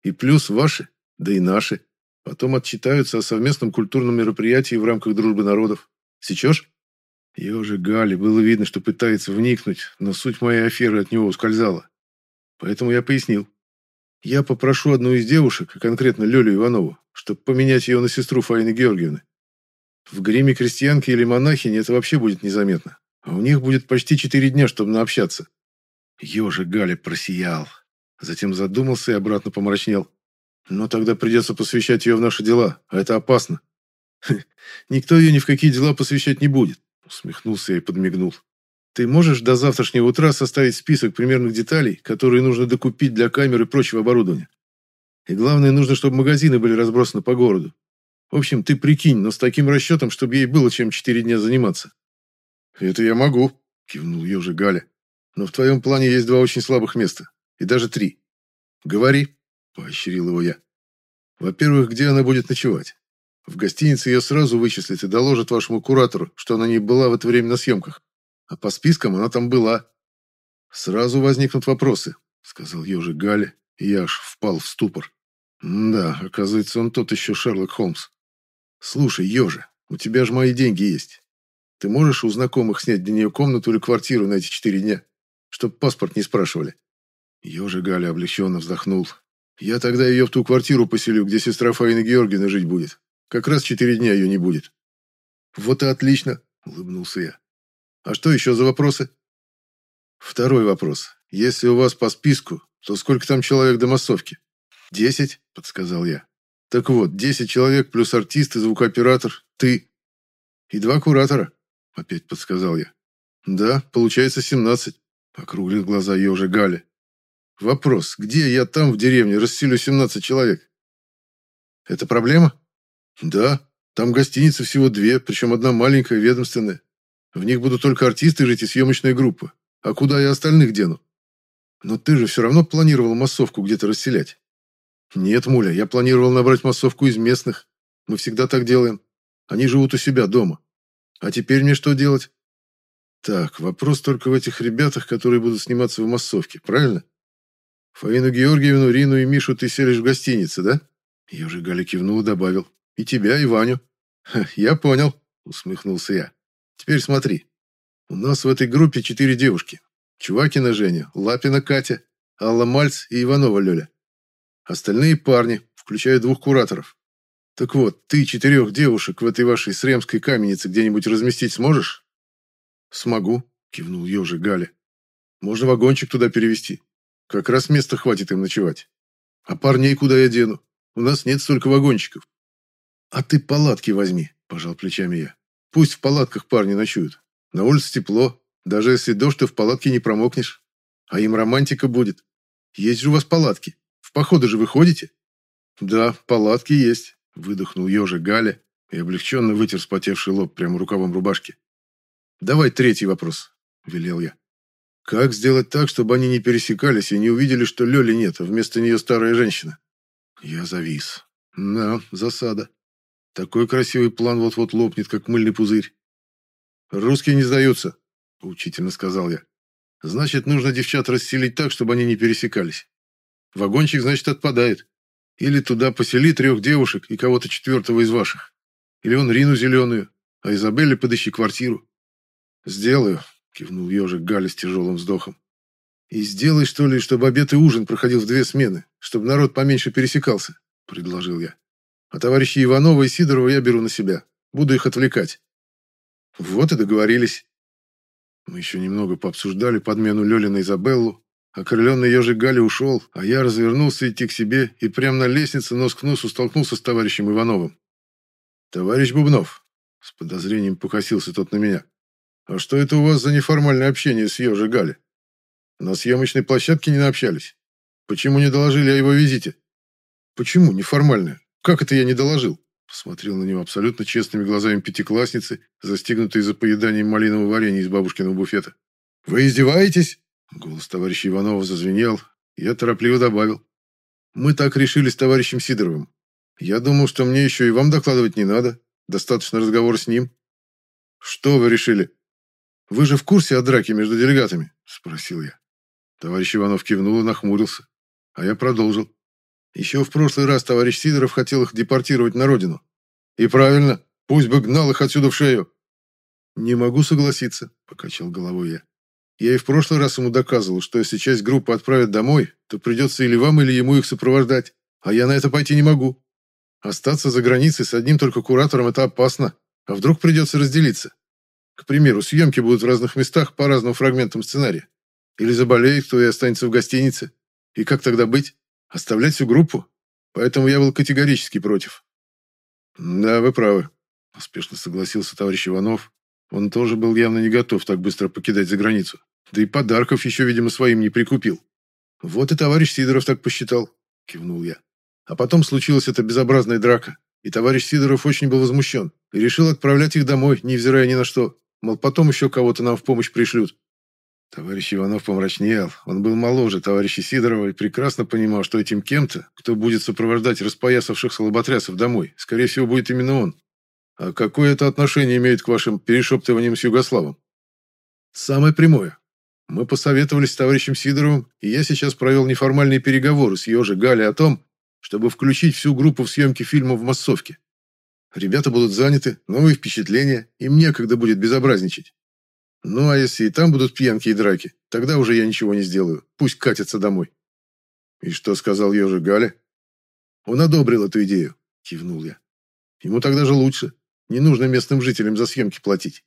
S1: И плюс ваши, да и наши. Потом отчитаются о совместном культурном мероприятии в рамках дружбы народов. Сечешь? Уже Гали, было видно, что пытается вникнуть, но суть моей аферы от него ускользала. Поэтому я пояснил. Я попрошу одну из девушек, а конкретно Лёлю Иванову, чтобы поменять ее на сестру Фаины Георгиевны. В гриме крестьянки или монахини это вообще будет незаметно. А у них будет почти четыре дня, чтобы наобщаться. Ёжик Галя просиял. Затем задумался и обратно помрачнел. Но тогда придется посвящать ее в наши дела, а это опасно. Никто ее ни в какие дела посвящать не будет. Усмехнулся я и подмигнул. Ты можешь до завтрашнего утра составить список примерных деталей, которые нужно докупить для камер и прочего оборудования? И главное, нужно, чтобы магазины были разбросаны по городу. В общем, ты прикинь, но с таким расчетом, чтобы ей было чем четыре дня заниматься. Это я могу, кивнул ежи Галя. Но в твоем плане есть два очень слабых места. И даже три. Говори, поощрил его я. Во-первых, где она будет ночевать? В гостинице ее сразу вычислят и доложат вашему куратору, что она не была в это время на съемках. А по спискам она там была. Сразу возникнут вопросы, сказал ежик Галя, и я аж впал в ступор. да, оказывается, он тот еще Шерлок Холмс. Слушай, ежи, у тебя же мои деньги есть. Ты можешь у знакомых снять для нее комнату или квартиру на эти четыре дня, чтоб паспорт не спрашивали? Ежи Галя облегченно вздохнул. Я тогда ее в ту квартиру поселю, где сестра Фаина Георгиевна жить будет. Как раз четыре дня ее не будет. Вот и отлично, улыбнулся я. А что еще за вопросы? Второй вопрос. Если у вас по списку, то сколько там человек до массовки? Десять, подсказал я. Так вот, десять человек плюс артист и звукооператор, ты. И два куратора, опять подсказал я. Да, получается семнадцать, округлил глаза уже Галя. Вопрос, где я там в деревне расселю семнадцать человек? Это проблема? Да, там гостиницы всего две, причем одна маленькая, ведомственная. В них будут только артисты жить и съемочная группа. А куда я остальных дену? Но ты же все равно планировал массовку где-то расселять. Нет, Муля, я планировал набрать массовку из местных. Мы всегда так делаем. Они живут у себя дома. А теперь мне что делать? Так, вопрос только в этих ребятах, которые будут сниматься в массовке, правильно? Фаину Георгиевну, Рину и Мишу ты селишь в гостинице, да? Я уже Галя кивнул добавил. И тебя, и Ваню. я понял, усмехнулся я. Теперь смотри. У нас в этой группе четыре девушки. Чувакина Женя, Лапина Катя, Алла Мальц и Иванова Лёля. Остальные парни, включая двух кураторов. Так вот, ты четырех девушек в этой вашей сремской каменнице где-нибудь разместить сможешь? Смогу, кивнул ежик Галя. Можно вагончик туда перевести. Как раз места хватит им ночевать. А парней куда я дену? У нас нет столько вагончиков. А ты палатки возьми, пожал плечами я. Пусть в палатках парни ночуют. На улице тепло. Даже если дождь, то в палатке не промокнешь. А им романтика будет. Есть же у вас палатки. В походы же вы ходите? Да, палатки есть, выдохнул ежик Галя и облегченно вытер вспотевший лоб прямо рукавом рубашки. Давай третий вопрос, велел я. Как сделать так, чтобы они не пересекались и не увидели, что Лёли нет, а вместо нее старая женщина? Я завис. Да, засада. Такой красивый план вот-вот лопнет, как мыльный пузырь. «Русские не сдаются», — учительно сказал я. «Значит, нужно девчат расселить так, чтобы они не пересекались. Вагончик, значит, отпадает. Или туда посели трех девушек и кого-то четвертого из ваших. Или он Рину зеленую, а Изабелле подыщи квартиру». «Сделаю», кивнул ежик Галя с тяжелым вздохом. «И сделай, что ли, чтобы обед и ужин проходил в две смены, чтобы народ поменьше пересекался», — предложил я. «А товарищи Иванова и Сидорова я беру на себя. Буду их отвлекать». Вот и договорились. Мы еще немного пообсуждали подмену Лёли на Изабеллу. Окрыленный ежик Галя ушел, а я развернулся идти к себе и прямо на лестнице нос к носу столкнулся с товарищем Ивановым. «Товарищ Бубнов», — с подозрением покосился тот на меня, «А что это у вас за неформальное общение с Ёжи Гали? На съемочной площадке не наобщались. Почему не доложили о его визите?» «Почему неформальное? Как это я не доложил?» Посмотрел на него абсолютно честными глазами пятиклассницы, застигнутой за поеданием малинового варенья из бабушкиного буфета. «Вы издеваетесь?» Голос товарища Иванова зазвенел. Я торопливо добавил. «Мы так решили с товарищем Сидоровым. Я думал, что мне еще и вам докладывать не надо. Достаточно разговора с ним». «Что вы решили?» «Вы же в курсе о драке между делегатами?» – спросил я. Товарищ Иванов кивнул и нахмурился. А я продолжил. Еще в прошлый раз товарищ Сидоров хотел их депортировать на родину. И правильно, пусть бы гнал их отсюда в шею. «Не могу согласиться», – покачал головой я. «Я и в прошлый раз ему доказывал, что если часть группы отправят домой, то придется или вам, или ему их сопровождать, а я на это пойти не могу. Остаться за границей с одним только куратором – это опасно, а вдруг придется разделиться. К примеру, съемки будут в разных местах по разным фрагментам сценария. Или заболеет кто и останется в гостинице. И как тогда быть? Оставлять всю группу? Поэтому я был категорически против. Да, вы правы, успешно согласился товарищ Иванов. Он тоже был явно не готов так быстро покидать за границу. Да и подарков еще, видимо, своим не прикупил. Вот и товарищ Сидоров так посчитал, кивнул я. А потом случилась эта безобразная драка, и товарищ Сидоров очень был возмущен и решил отправлять их домой, невзирая ни на что. Мол, потом еще кого-то нам в помощь пришлют. Товарищ Иванов помрачнел. Он был моложе товарища Сидорова и прекрасно понимал, что этим кем-то, кто будет сопровождать распоясавшихся лоботрясов домой, скорее всего, будет именно он. А какое это отношение имеет к вашим перешептываниям с Югославом? Самое прямое. Мы посоветовались с товарищем Сидоровым, и я сейчас провел неформальные переговоры с Ёжи Галей о том, чтобы включить всю группу в съемки фильма в массовке. Ребята будут заняты, новые впечатления, им некогда будет безобразничать. Ну, а если и там будут пьянки и драки, тогда уже я ничего не сделаю. Пусть катятся домой. И что сказал ежик Галя? Он одобрил эту идею, кивнул я. Ему тогда же лучше. Не нужно местным жителям за съемки платить.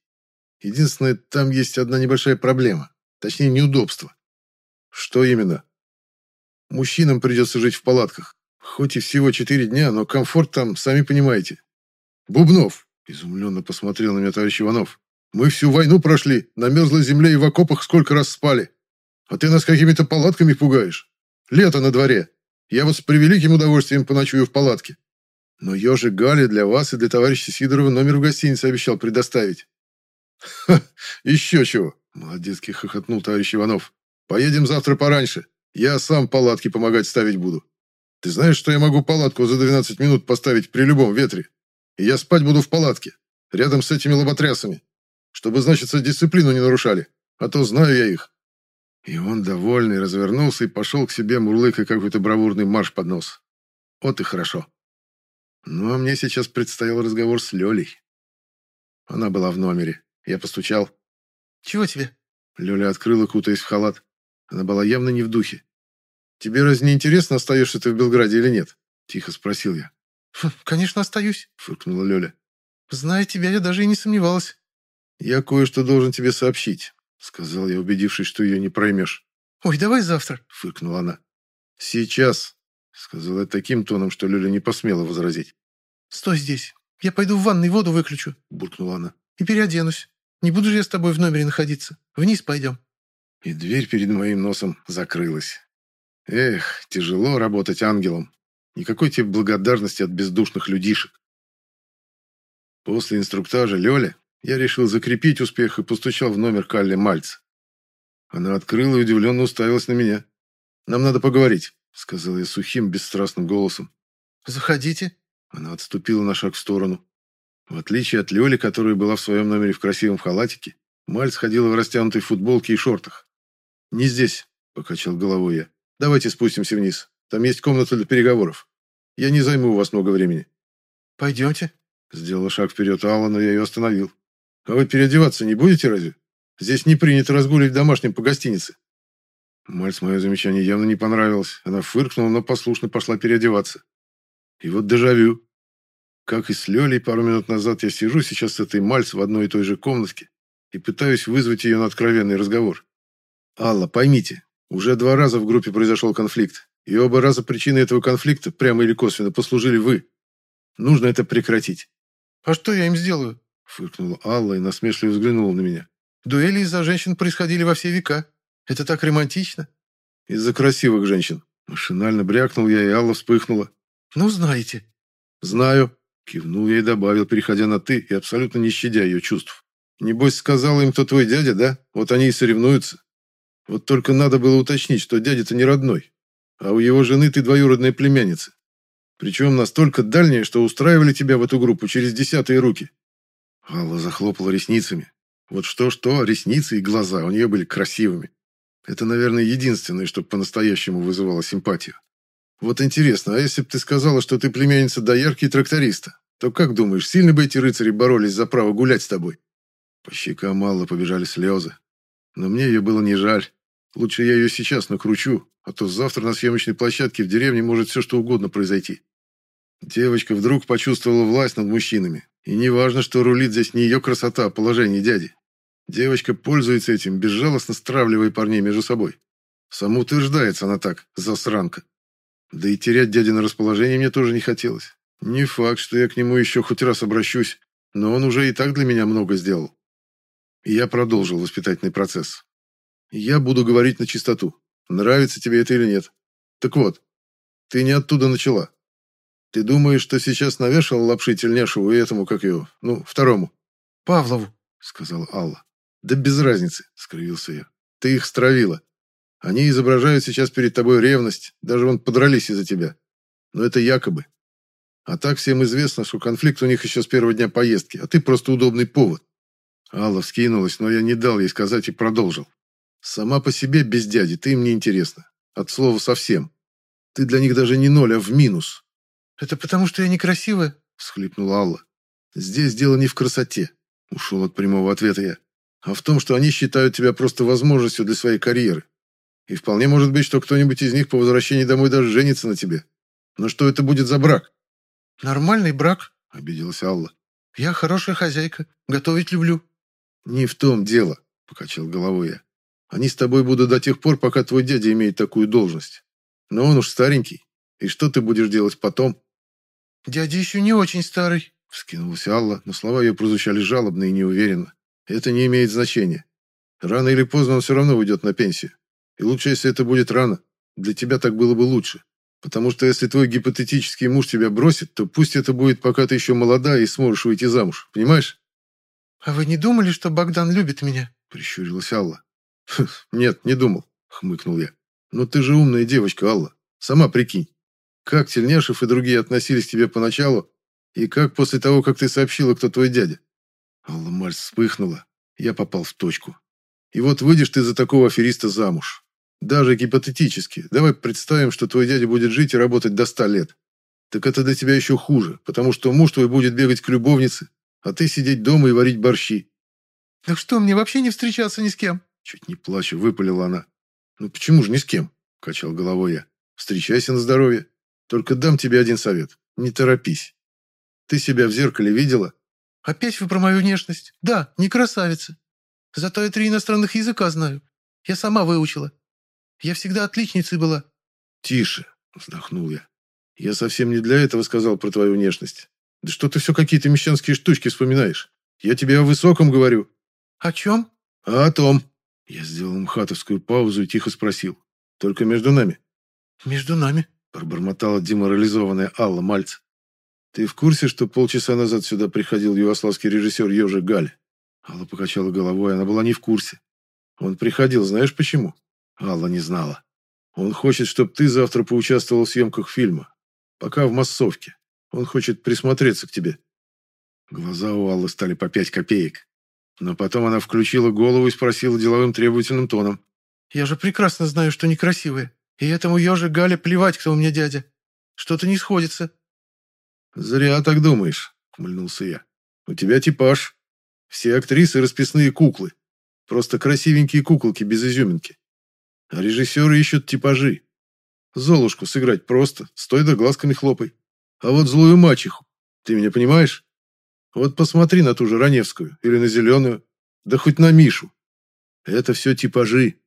S1: Единственное, там есть одна небольшая проблема. Точнее, неудобство. Что именно? Мужчинам придется жить в палатках. Хоть и всего четыре дня, но комфорт там, сами понимаете. «Бубнов!» – изумленно посмотрел на меня товарищ Иванов. «Мы всю войну прошли, на мерзлой земле и в окопах сколько раз спали. А ты нас какими-то палатками пугаешь. Лето на дворе. Я вот с превеликим удовольствием поночую в палатке». Но ежик Гали для вас и для товарища Сидорова номер в гостинице обещал предоставить. Ха, еще чего, молодецкий хохотнул товарищ Иванов. Поедем завтра пораньше. Я сам палатки помогать ставить буду. Ты знаешь, что я могу палатку за 12 минут поставить при любом ветре? И я спать буду в палатке, рядом с этими лоботрясами, чтобы, значит, дисциплину не нарушали, а то знаю я их. И он, довольный, развернулся и пошел к себе, мурлыкая какой-то бравурный марш под нос. Вот и хорошо. Ну, а мне сейчас предстоял разговор с Лёлей. Она была в номере. Я постучал.
S2: «Чего тебе?»
S1: Лёля открыла, кутаясь в халат. Она была явно не в духе. «Тебе разве не интересно, остаешься ты в Белграде или нет?» Тихо спросил я.
S2: «Хм, «Конечно, остаюсь», —
S1: фыркнула Лёля.
S2: «Зная тебя, я даже и не сомневалась».
S1: «Я кое-что должен тебе сообщить», — сказал я, убедившись, что ее не проймешь.
S2: «Ой, давай завтра», —
S1: фыркнула она. «Сейчас», — сказал я таким тоном, что Лёля не посмела возразить.
S2: «Стой здесь. Я пойду в ванной воду выключу», — буркнула она. «И переоденусь. Не буду же я с тобой в номере находиться. Вниз пойдем».
S1: И дверь перед моим носом закрылась. Эх, тяжело работать ангелом. Никакой тебе благодарности от бездушных людишек. После инструктажа Лёля я решил закрепить успех и постучал в номер Калли Мальц. Она открыла и удивленно уставилась на меня. «Нам надо поговорить», — сказал я сухим, бесстрастным голосом.
S2: «Заходите».
S1: Она отступила на шаг в сторону. В отличие от Лёли, которая была в своем номере в красивом халатике, Мальц ходила в растянутой футболке и шортах. «Не здесь», — покачал головой я. «Давайте спустимся вниз. Там есть комната для переговоров. Я не займу у вас много времени».
S2: «Пойдемте», —
S1: сделала шаг вперед Алла, но я ее остановил. «А вы переодеваться не будете разве? Здесь не принято разгуливать в домашнем по гостинице». Мальц мое замечание явно не понравилось. Она фыркнула, но послушно пошла переодеваться. И вот дежавю. Как и с Лёлей пару минут назад, я сижу сейчас с этой Мальц в одной и той же комнатке и пытаюсь вызвать ее на откровенный разговор. «Алла, поймите, уже два раза в группе произошел конфликт, и оба раза причиной этого конфликта, прямо или косвенно, послужили вы. Нужно это прекратить».
S2: «А что я им сделаю?»
S1: — фыркнула Алла и насмешливо взглянула на меня.
S2: «Дуэли из-за женщин происходили во все века. Это так романтично».
S1: «Из-за красивых женщин». Машинально брякнул я, и Алла вспыхнула.
S2: «Ну, знаете».
S1: «Знаю», — кивнул я и добавил, переходя на «ты» и абсолютно не щадя ее чувств. «Небось, сказала им, кто твой дядя, да? Вот они и соревнуются. Вот только надо было уточнить, что дядя-то не родной, а у его жены ты двоюродная племянница. Причем настолько дальняя, что устраивали тебя в эту группу через десятые руки». Алла захлопала ресницами. Вот что-что, ресницы и глаза у нее были красивыми. Это, наверное, единственное, что по-настоящему вызывало симпатию. Вот интересно, а если бы ты сказала, что ты племянница доярки и тракториста, то как думаешь, сильно бы эти рыцари боролись за право гулять с тобой? По щекам мало побежали слезы. Но мне ее было не жаль. Лучше я ее сейчас накручу, а то завтра на съемочной площадке в деревне может все что угодно произойти. Девочка вдруг почувствовала власть над мужчинами. И не важно, что рулит здесь не ее красота, а положение дяди. Девочка пользуется этим, безжалостно стравливая парней между собой. Самоутверждается она так, засранка. Да и терять дяди на расположение мне тоже не хотелось. Не факт, что я к нему еще хоть раз обращусь, но он уже и так для меня много сделал. И я продолжил воспитательный процесс. Я буду говорить на чистоту. Нравится тебе это или нет. Так вот, ты не оттуда начала. Ты думаешь, что сейчас навешал лапши Тельняшеву и этому, как его, ну, второму?
S2: Павлову,
S1: сказала Алла. Да без разницы, скривился я. Ты их стравила. Они изображают сейчас перед тобой ревность, даже вон подрались из-за тебя. Но это якобы. А так всем известно, что конфликт у них еще с первого дня поездки, а ты просто удобный повод. Алла вскинулась, но я не дал ей сказать и продолжил. Сама по себе без дяди ты им не интересна. От слова совсем. Ты для них даже не ноль, а в минус.
S2: Это потому, что я некрасивая?
S1: Схлипнула Алла. Здесь дело не в красоте. Ушел от прямого ответа я. А в том, что они считают тебя просто возможностью для своей карьеры. И вполне может быть, что кто-нибудь из них по возвращении домой даже женится на тебе. Но что это будет за брак?
S2: Нормальный брак,
S1: обиделась Алла.
S2: Я хорошая хозяйка, готовить люблю.
S1: Не в том дело, покачал головой я. Они с тобой будут до тех пор, пока твой дядя имеет такую должность. Но он уж старенький. И что ты будешь делать потом?
S2: Дядя еще не очень старый,
S1: вскинулась Алла, но слова ее прозвучали жалобно и неуверенно. Это не имеет значения. Рано или поздно он все равно уйдет на пенсию. И лучше, если это будет рано. Для тебя так было бы лучше. Потому что если твой гипотетический муж тебя бросит, то пусть это будет, пока ты еще молода и сможешь выйти замуж. Понимаешь?
S2: «А вы не думали, что Богдан любит меня?»
S1: — прищурилась Алла. «Хм, «Нет, не думал», — хмыкнул я. «Но ты же умная девочка, Алла. Сама прикинь. Как Тельняшев и другие относились к тебе поначалу, и как после того, как ты сообщила, кто твой дядя?» Алла Мальц вспыхнула. Я попал в точку. И вот выйдешь ты за такого афериста замуж. Даже гипотетически. Давай представим, что твой дядя будет жить и работать до ста лет. Так это для тебя еще хуже, потому что муж твой будет бегать к любовнице, а ты сидеть дома и варить борщи.
S2: «Так что, мне вообще не встречаться ни с кем?»
S1: Чуть не плача, выпалила она. «Ну почему же ни с кем?» – качал головой я. «Встречайся на здоровье. Только дам тебе один совет. Не торопись. Ты себя в зеркале видела?»
S2: «Опять вы про мою внешность? Да, не красавица. Зато я три иностранных языка знаю. Я сама выучила. Я всегда отличницей была».
S1: «Тише», – вздохнул я. «Я совсем не для этого сказал про твою внешность. Да что ты все какие-то мещанские штучки вспоминаешь? Я тебе о высоком говорю».
S2: «О чем?»
S1: «А о том». Я сделал мхатовскую паузу и тихо спросил. «Только между нами?»
S2: «Между нами», –
S1: пробормотала деморализованная Алла Мальц. «Ты в курсе, что полчаса назад сюда приходил югославский режиссер Ёжи Галь?» Алла покачала головой, она была не в курсе. «Он приходил, знаешь почему?» Алла не знала. «Он хочет, чтобы ты завтра поучаствовал в съемках фильма. Пока в массовке. Он хочет присмотреться к тебе». Глаза у Аллы стали по пять копеек. Но потом она включила голову и спросила деловым требовательным тоном.
S2: «Я же прекрасно знаю, что некрасивая. И этому Ёже Гале плевать, кто у меня дядя. Что-то не сходится».
S1: «Зря так думаешь», — хмыльнулся я. «У тебя типаж. Все актрисы — расписные куклы. Просто красивенькие куколки без изюминки. А режиссеры ищут типажи. Золушку сыграть просто, стой да глазками хлопай. А вот злую мачеху, ты меня понимаешь? Вот посмотри на ту же Раневскую или на Зеленую, да хоть на Мишу. Это все типажи.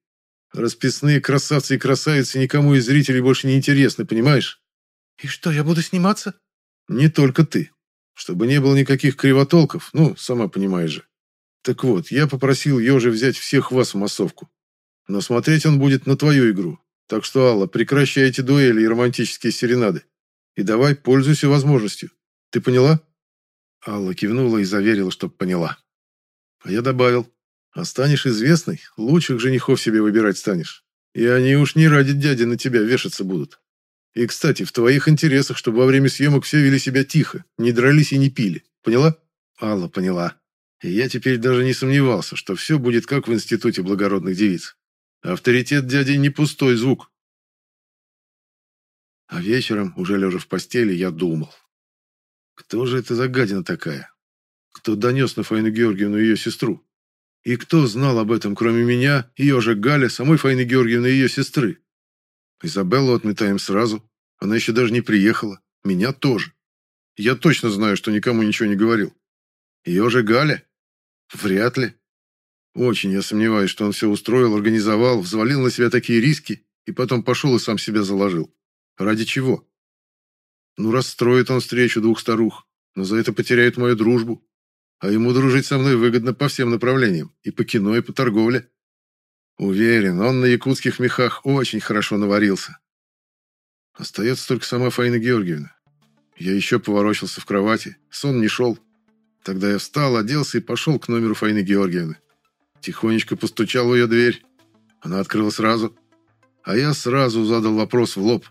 S1: Расписные красавцы и красавицы никому из зрителей больше не интересны, понимаешь?
S2: И что, я буду сниматься?
S1: Не только ты. Чтобы не было никаких кривотолков, ну, сама понимаешь же. Так вот, я попросил Ёжи взять всех вас в массовку. Но смотреть он будет на твою игру. Так что, Алла, прекращай эти дуэли и романтические серенады. И давай пользуйся возможностью. Ты поняла?» Алла кивнула и заверила, чтоб поняла. А я добавил. «А станешь известной, лучших женихов себе выбирать станешь. И они уж не ради дяди на тебя вешаться будут. И, кстати, в твоих интересах, чтобы во время съемок все вели себя тихо, не дрались и не пили. Поняла? Алла поняла. И я теперь даже не сомневался, что все будет как в Институте благородных девиц. Авторитет дяди не пустой звук. А вечером, уже лежа в постели, я думал. Кто же это за гадина такая? Кто донес на Фаину Георгиевну ее сестру? И кто знал об этом, кроме меня, ее же Галя, самой Фаины Георгиевны и ее сестры? Изабеллу отметаем сразу. Она еще даже не приехала. Меня тоже. Я точно знаю, что никому ничего не говорил. Ее же Галя? Вряд ли. Очень я сомневаюсь, что он все устроил, организовал, взвалил на себя такие риски и потом пошел и сам себя заложил. Ради чего? Ну, расстроит он встречу двух старух, но за это потеряет мою дружбу. А ему дружить со мной выгодно по всем направлениям, и по кино, и по торговле. Уверен, он на якутских мехах очень хорошо наварился. Остается только сама Фаина Георгиевна. Я еще поворочился в кровати, сон не шел. Тогда я встал, оделся и пошел к номеру Фаины Георгиевны. Тихонечко постучал в ее дверь. Она открыла сразу. А я сразу задал вопрос в лоб.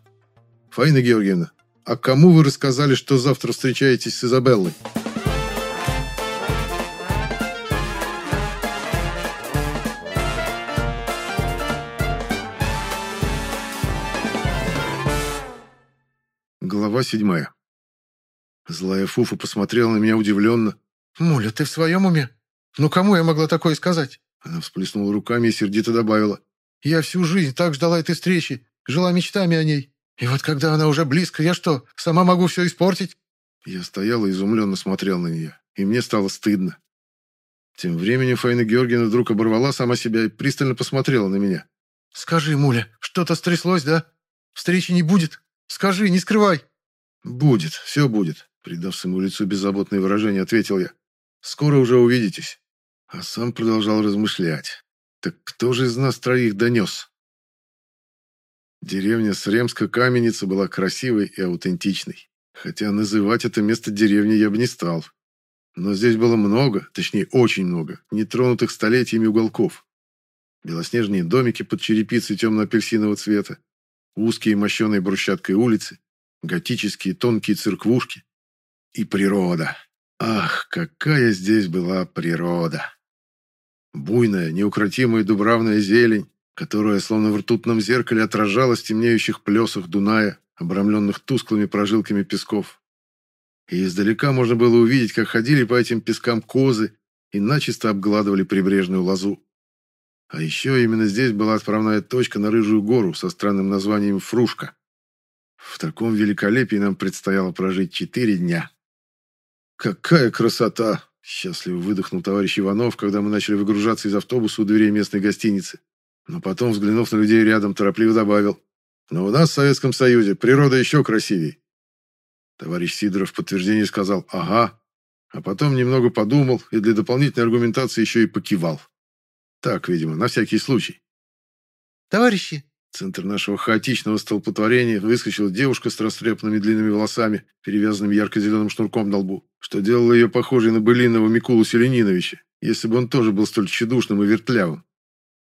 S1: «Фаина Георгиевна, а кому вы рассказали, что завтра встречаетесь с Изабеллой?» Глава седьмая. Злая Фуфа посмотрела на меня удивленно.
S2: «Муля, ты в своем уме? Ну кому я могла такое сказать?»
S1: Она всплеснула руками и сердито добавила.
S2: «Я всю жизнь так ждала этой встречи, жила мечтами о ней. И вот когда она уже близко, я что, сама могу все испортить?»
S1: Я стоял и изумленно смотрел на нее, и мне стало стыдно. Тем временем Фаина Георгиевна вдруг оборвала сама себя и пристально посмотрела на меня.
S2: «Скажи, Муля, что-то стряслось, да? Встречи не будет? Скажи, не скрывай!»
S1: «Будет, все будет», — придав своему лицу беззаботное выражение, ответил я. «Скоро уже увидитесь». А сам продолжал размышлять. «Так кто же из нас троих донес?» Деревня Сремска-Каменица была красивой и аутентичной. Хотя называть это место деревней я бы не стал. Но здесь было много, точнее очень много, нетронутых столетиями уголков. Белоснежные домики под черепицей темно-апельсинового цвета, узкие мощеные брусчаткой улицы, готические тонкие церквушки и природа. Ах, какая здесь была природа! Буйная, неукротимая дубравная зелень, которая словно в ртутном зеркале отражалась в темнеющих плесах Дуная, обрамленных тусклыми прожилками песков. И издалека можно было увидеть, как ходили по этим пескам козы и начисто обгладывали прибрежную лозу. А еще именно здесь была отправная точка на Рыжую гору со странным названием Фрушка. В таком великолепии нам предстояло прожить четыре дня. «Какая красота!» – счастливо выдохнул товарищ Иванов, когда мы начали выгружаться из автобуса у дверей местной гостиницы. Но потом, взглянув на людей рядом, торопливо добавил. «Но у нас в Советском Союзе природа еще красивее. Товарищ Сидоров в подтверждение сказал «ага», а потом немного подумал и для дополнительной аргументации еще и покивал. Так, видимо, на всякий случай.
S2: «Товарищи!»
S1: В центр нашего хаотичного столпотворения выскочила девушка с растрепанными длинными волосами, перевязанными ярко-зеленым шнурком на лбу, что делало ее похожей на былинного Микулу Селениновича, если бы он тоже был столь тщедушным и вертлявым.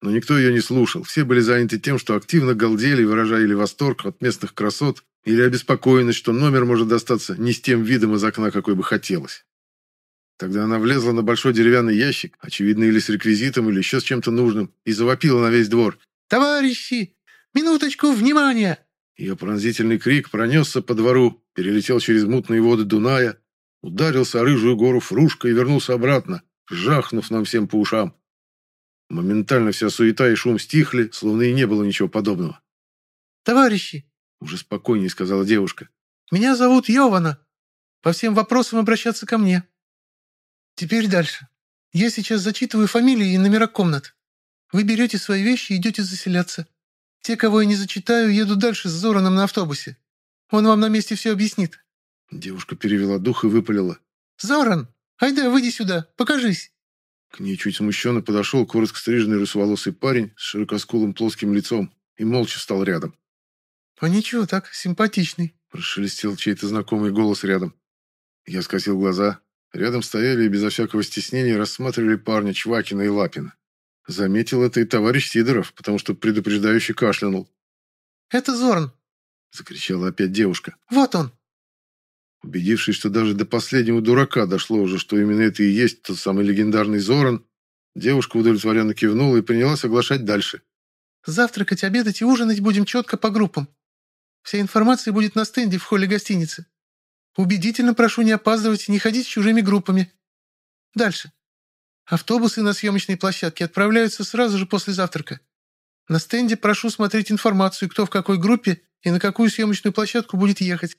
S1: Но никто ее не слушал, все были заняты тем, что активно галдели и выражали восторг от местных красот или обеспокоенность, что номер может достаться не с тем видом из окна, какой бы хотелось. Тогда она влезла на большой деревянный ящик, очевидно, или с реквизитом, или еще с чем-то нужным, и завопила на весь двор.
S2: «Товарищи, минуточку внимания!»
S1: Ее пронзительный крик пронесся по двору, перелетел через мутные воды Дуная, ударился о рыжую гору Фрушка и вернулся обратно, жахнув нам всем по ушам. Моментально вся суета и шум стихли, словно и не было ничего подобного.
S2: «Товарищи,
S1: уже спокойнее сказала девушка.
S2: «Меня зовут Йована. По всем вопросам обращаться ко мне. Теперь дальше. Я сейчас зачитываю фамилии и номера комнат. Вы берете свои вещи и идете заселяться. Те, кого я не зачитаю, едут дальше с Зораном на автобусе. Он вам на месте все объяснит».
S1: Девушка перевела дух и выпалила.
S2: «Зоран, айда, выйди сюда, покажись».
S1: К ней чуть смущенно подошел коротко стриженный русоволосый парень с широкоскулым плоским лицом и молча стал рядом.
S2: «А ничего так, симпатичный», –
S1: прошелестел чей-то знакомый голос рядом. Я скосил глаза. Рядом стояли и безо всякого стеснения рассматривали парня Чвакина и Лапина. Заметил это и товарищ Сидоров, потому что предупреждающе кашлянул.
S2: «Это Зорн!»
S1: – закричала опять девушка.
S2: «Вот он!»
S1: Убедившись, что даже до последнего дурака дошло уже, что именно это и есть тот самый легендарный Зоран, девушка удовлетворенно кивнула и принялась оглашать дальше.
S2: «Завтракать, обедать и ужинать будем четко по группам. Вся информация будет на стенде в холле гостиницы. Убедительно прошу не опаздывать и не ходить с чужими группами. Дальше. Автобусы на съемочной площадке отправляются сразу же после завтрака. На стенде прошу смотреть информацию, кто в какой группе и на какую съемочную площадку будет ехать.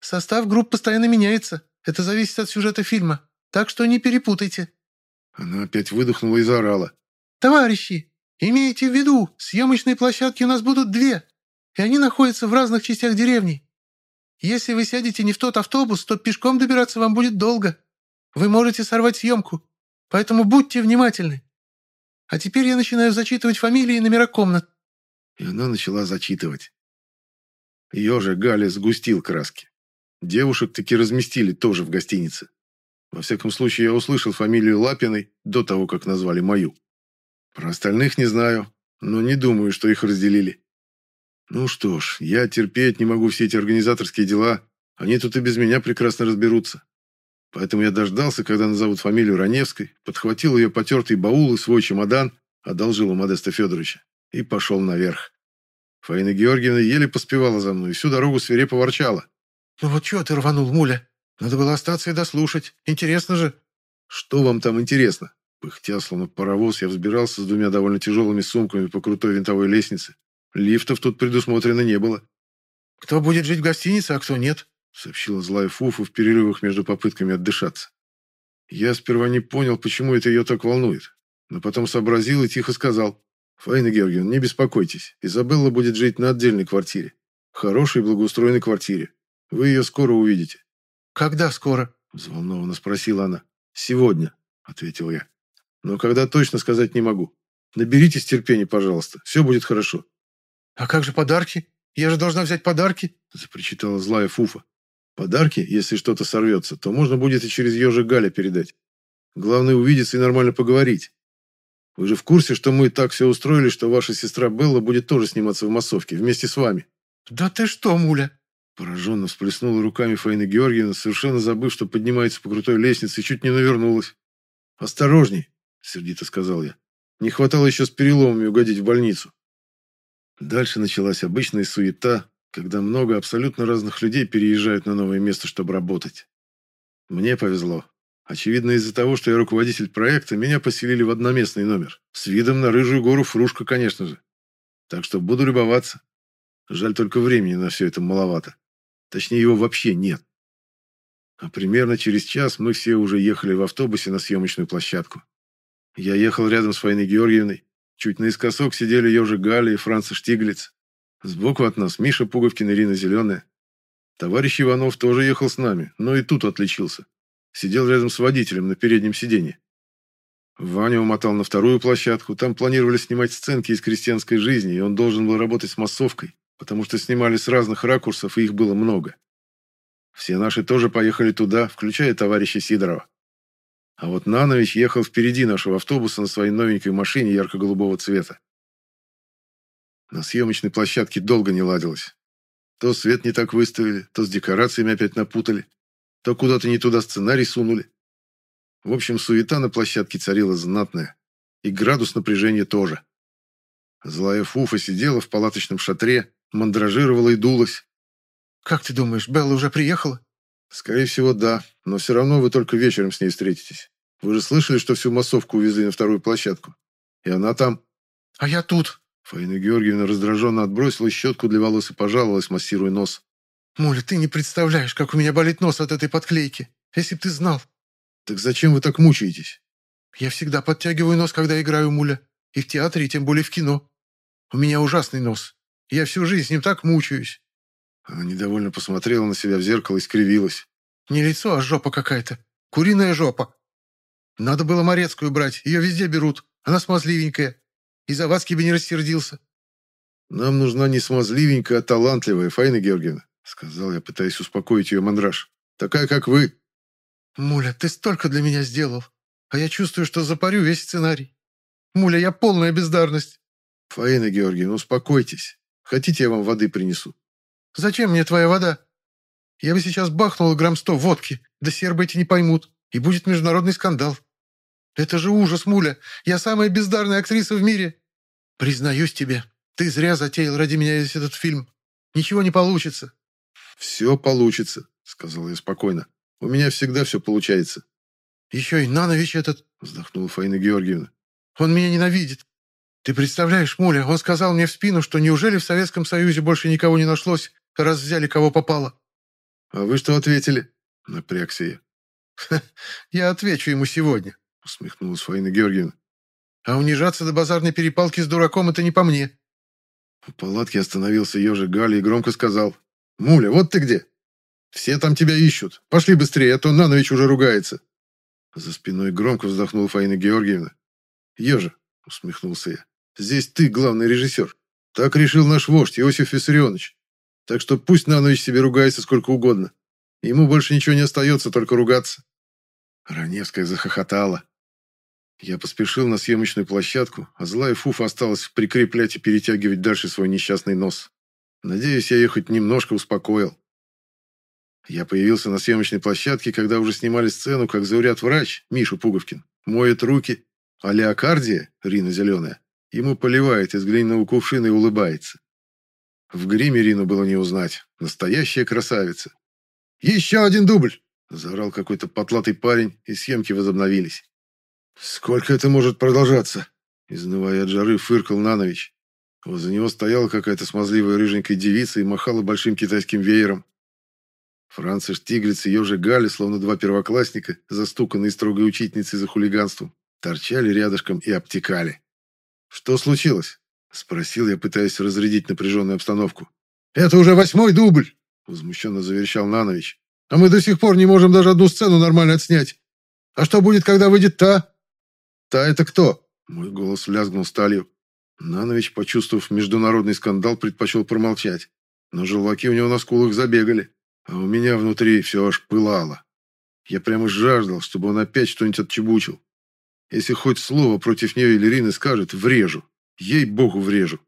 S2: Состав групп постоянно меняется. Это зависит от сюжета фильма. Так что не перепутайте.
S1: Она опять выдохнула и заорала.
S2: «Товарищи, имейте в виду, съемочные площадки у нас будут две и они находятся в разных частях деревни. Если вы сядете не в тот автобус, то пешком добираться вам будет долго. Вы можете сорвать съемку, поэтому будьте внимательны. А теперь я начинаю зачитывать фамилии и номера комнат».
S1: И она начала зачитывать. Ее же Галя сгустил краски. Девушек таки разместили тоже в гостинице. Во всяком случае, я услышал фамилию Лапиной до того, как назвали мою. Про остальных не знаю, но не думаю, что их разделили. Ну что ж, я терпеть не могу все эти организаторские дела. Они тут и без меня прекрасно разберутся. Поэтому я дождался, когда назовут фамилию Раневской, подхватил ее потертый баул и свой чемодан, одолжил у Модеста Федоровича, и пошел наверх. Фаина Георгиевна еле поспевала за мной, всю дорогу свирепо ворчала.
S2: «Ну вот чего ты рванул, муля? Надо было остаться и дослушать. Интересно же».
S1: «Что вам там интересно?» Пыхтя, словно паровоз, я взбирался с двумя довольно тяжелыми сумками по крутой винтовой лестнице, Лифтов тут предусмотрено не было.
S2: «Кто будет жить в гостинице, а кто нет?»
S1: сообщила злая Фуфу в перерывах между попытками отдышаться. Я сперва не понял, почему это ее так волнует, но потом сообразил и тихо сказал. «Фаина Георгиевна, не беспокойтесь, Изабелла будет жить на отдельной квартире. Хорошей, благоустроенной квартире. Вы ее скоро увидите».
S2: «Когда скоро?»
S1: – взволнованно спросила она. «Сегодня», – ответил я. «Но когда точно сказать не могу. Наберитесь терпения, пожалуйста. Все будет хорошо.
S2: «А как же подарки? Я же должна взять подарки!»
S1: запричитала злая Фуфа. «Подарки, если что-то сорвется, то можно будет и через ежа Галя передать. Главное увидеться и нормально поговорить. Вы же в курсе, что мы так все устроили, что ваша сестра Белла будет тоже сниматься в массовке вместе с вами?»
S2: «Да ты что, муля!»
S1: Пораженно всплеснула руками Фаина Георгиевна, совершенно забыв, что поднимается по крутой лестнице, и чуть не навернулась. «Осторожней!» — сердито сказал я. «Не хватало еще с переломами угодить в больницу». Дальше началась обычная суета, когда много абсолютно разных людей переезжают на новое место, чтобы работать. Мне повезло. Очевидно, из-за того, что я руководитель проекта, меня поселили в одноместный номер. С видом на рыжую гору Фрушка, конечно же. Так что буду любоваться. Жаль, только времени на все это маловато. Точнее, его вообще нет. А примерно через час мы все уже ехали в автобусе на съемочную площадку. Я ехал рядом с Фаиной Георгиевной. Чуть наискосок сидели Ежи Галя и Франца Штиглиц. Сбоку от нас Миша Пуговкин и Ирина Зеленая. Товарищ Иванов тоже ехал с нами, но и тут отличился. Сидел рядом с водителем на переднем сиденье. Ваня умотал на вторую площадку. Там планировали снимать сценки из крестьянской жизни, и он должен был работать с массовкой, потому что снимали с разных ракурсов, и их было много. Все наши тоже поехали туда, включая товарища Сидорова. А вот Нанович ехал впереди нашего автобуса на своей новенькой машине ярко-голубого цвета. На съемочной площадке долго не ладилось. То свет не так выставили, то с декорациями опять напутали, то куда-то не туда сценарий сунули. В общем, суета на площадке царила знатная. И градус напряжения тоже. Злая Фуфа сидела в палаточном шатре, мандражировала и дулась.
S2: «Как ты думаешь, Белла уже приехала?»
S1: «Скорее всего, да. Но все равно вы только вечером с ней встретитесь. Вы же слышали, что всю массовку увезли на вторую площадку? И она там».
S2: «А я тут»,
S1: Фаина Георгиевна раздраженно отбросила щетку для волос и пожаловалась, массируя нос.
S2: «Муля, ты не представляешь, как у меня болит нос от этой подклейки. Если б ты знал».
S1: «Так зачем вы так мучаетесь?»
S2: «Я всегда подтягиваю нос, когда играю, Муля. И в театре, и тем более в кино. У меня ужасный нос. Я всю жизнь с ним так мучаюсь».
S1: Она недовольно посмотрела на себя в зеркало и скривилась.
S2: «Не лицо, а жопа какая-то. Куриная жопа. Надо было Морецкую брать, ее везде берут. Она смазливенькая. И Завадский бы не рассердился.
S1: «Нам нужна не смазливенькая, а талантливая, Фаина Георгиевна», сказал я, пытаясь успокоить ее мандраж. «Такая, как вы».
S2: «Муля, ты столько для меня сделал, а я чувствую, что запарю весь сценарий. Муля, я полная бездарность».
S1: «Фаина Георгиевна, успокойтесь. Хотите, я вам воды принесу?»
S2: «Зачем мне твоя вода? Я бы сейчас бахнула грамм сто водки, да сербы эти не поймут, и будет международный скандал. Это же ужас, Муля. Я самая бездарная актриса в мире. «Признаюсь тебе, ты зря затеял ради меня весь этот фильм. Ничего не получится».
S1: «Все получится», — сказал я спокойно. «У меня всегда все получается».
S2: «Еще и Нанович этот», — вздохнула Фаина Георгиевна. «Он меня ненавидит. Ты представляешь, Муля, он сказал мне в спину, что неужели в Советском Союзе больше никого не нашлось, раз взяли кого попало?»
S1: «А вы что ответили?» — напрягся
S2: я. «Я отвечу ему сегодня», — усмехнулась Фаина Георгиевна. А унижаться до базарной перепалки с дураком – это не по мне.
S1: В палатке остановился ежик Галя и громко сказал. «Муля, вот ты где! Все там тебя ищут. Пошли быстрее, а то Нанович уже ругается». За спиной громко вздохнула Фаина Георгиевна. «Ежа», — усмехнулся я, — «здесь ты главный режиссер. Так решил наш вождь Иосиф Виссарионович. Так что пусть Нанович себе ругается сколько угодно. Ему больше ничего не остается, только ругаться». Раневская захохотала. Я поспешил на съемочную площадку, а злая Фуфа осталась прикреплять и перетягивать дальше свой несчастный нос. Надеюсь, я ее хоть немножко успокоил. Я появился на съемочной площадке, когда уже снимали сцену, как зауряд врач, Миша Пуговкин, моет руки, а Леокардия, Рина Зеленая, ему поливает из глиняного кувшина и улыбается. В гриме Рину было не узнать. Настоящая красавица. «Еще один дубль!» – заорал какой-то потлатый парень, и съемки возобновились. «Сколько это может продолжаться?» Изнывая от жары, фыркал Нанович. Возле него стояла какая-то смазливая рыженькая девица и махала большим китайским веером. Франц Штиглиц и Ежи Гали, словно два первоклассника, застуканные строгой учительницей за хулиганством, торчали рядышком и обтекали. «Что случилось?» — спросил я, пытаясь разрядить напряженную обстановку. «Это уже восьмой дубль!» — возмущенно заверещал Нанович. «А мы до сих пор не можем даже одну сцену нормально отснять. А что будет, когда выйдет та?» «Та это кто?» Мой голос лязгнул сталью. Нанович, почувствовав международный скандал, предпочел промолчать. Но желваки у него на скулах забегали, а у меня внутри все аж пылало. Я прямо жаждал, чтобы он опять что-нибудь отчебучил. Если хоть слово против нее или Рины скажет, врежу. Ей-богу, врежу.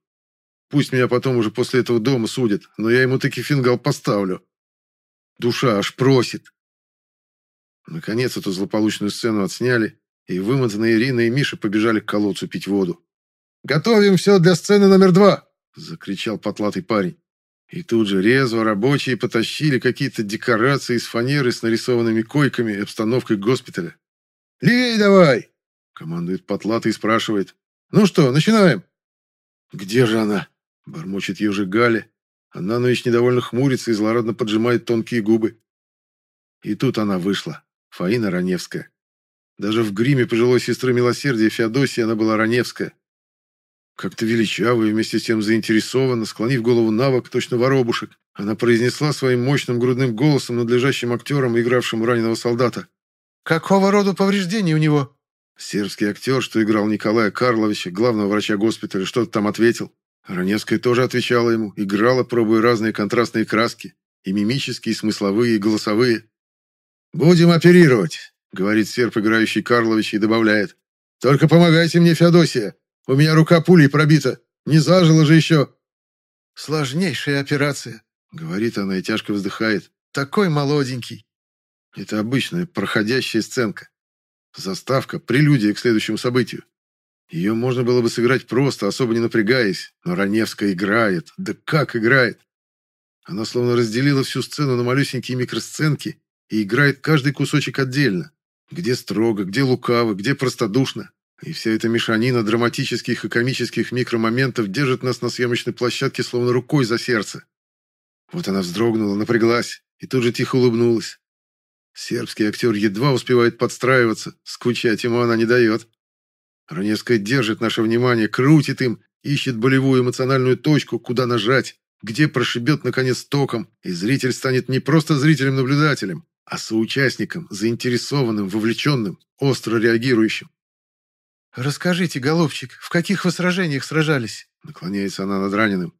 S1: Пусть меня потом уже после этого дома судят, но я ему таки фингал поставлю. Душа аж просит. Наконец эту злополучную сцену отсняли, и вымотанные Ирина и Миша побежали к колодцу пить воду. «Готовим все для сцены номер два!» — закричал потлатый парень. И тут же резво рабочие потащили какие-то декорации из фанеры с нарисованными койками и обстановкой госпиталя. «Левей давай!» — командует потлатый и спрашивает. «Ну что, начинаем?» «Где же она?» — бормочет ежи Галя. Она Анович недовольно хмурится и злорадно поджимает тонкие губы. И тут она вышла. Фаина Раневская. Даже в гриме пожилой сестры милосердия Феодосии она была Раневская. Как-то величаво и вместе с тем заинтересованно, склонив голову на бок, точно воробушек, она произнесла своим мощным грудным голосом надлежащим актерам, игравшим раненого солдата.
S2: «Какого рода повреждения у него?»
S1: Сербский актер, что играл Николая Карловича, главного врача госпиталя, что-то там ответил. Раневская тоже отвечала ему, играла, пробуя разные контрастные краски, и мимические, и смысловые, и голосовые. «Будем оперировать», — говорит серб, играющий Карлович, и добавляет. «Только помогайте мне, Феодосия. У меня рука пулей пробита. Не зажила же еще».
S2: «Сложнейшая операция», — говорит она и тяжко вздыхает. «Такой молоденький».
S1: Это обычная проходящая сценка. Заставка, прелюдия к следующему событию. Ее можно было бы сыграть просто, особо не напрягаясь, но Раневская играет. Да как играет! Она словно разделила всю сцену на малюсенькие микросценки и играет каждый кусочек отдельно. Где строго, где лукаво, где простодушно. И вся эта мешанина драматических и комических микромоментов держит нас на съемочной площадке словно рукой за сердце. Вот она вздрогнула, напряглась и тут же тихо улыбнулась. Сербский актер едва успевает подстраиваться, скучать ему она не дает. Раневская держит наше внимание, крутит им, ищет болевую эмоциональную точку, куда нажать, где прошибет, наконец, током, и зритель станет не просто зрителем-наблюдателем, а соучастником, заинтересованным, вовлеченным, остро реагирующим.
S2: «Расскажите, голубчик, в каких вы сражениях сражались?»
S1: Наклоняется она над раненым.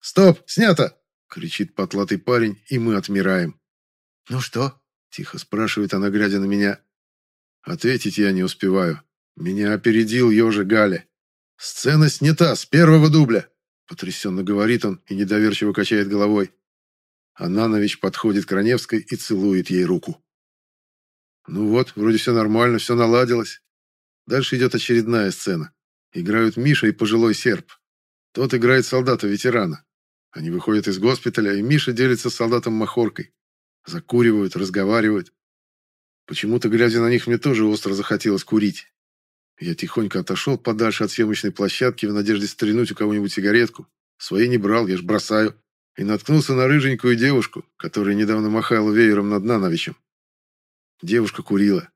S1: «Стоп! Снято!» — кричит потлатый парень, и мы отмираем.
S2: «Ну что?»
S1: — тихо спрашивает она, глядя на меня. Ответить я не успеваю. Меня опередил ежи Галя. «Сцена снята с первого дубля!» — потрясенно говорит он и недоверчиво качает головой. Ананович подходит к Раневской и целует ей руку. Ну вот, вроде все нормально, все наладилось. Дальше идет очередная сцена. Играют Миша и пожилой серб. Тот играет солдата-ветерана. Они выходят из госпиталя, и Миша делится с солдатом махоркой. Закуривают, разговаривают. Почему-то, глядя на них, мне тоже остро захотелось курить. Я тихонько отошел подальше от съемочной площадки в надежде стрянуть у кого-нибудь сигаретку. Свои не брал, я ж бросаю. И наткнулся на рыженькую девушку, которая недавно махала веером над Нановичем. Девушка курила.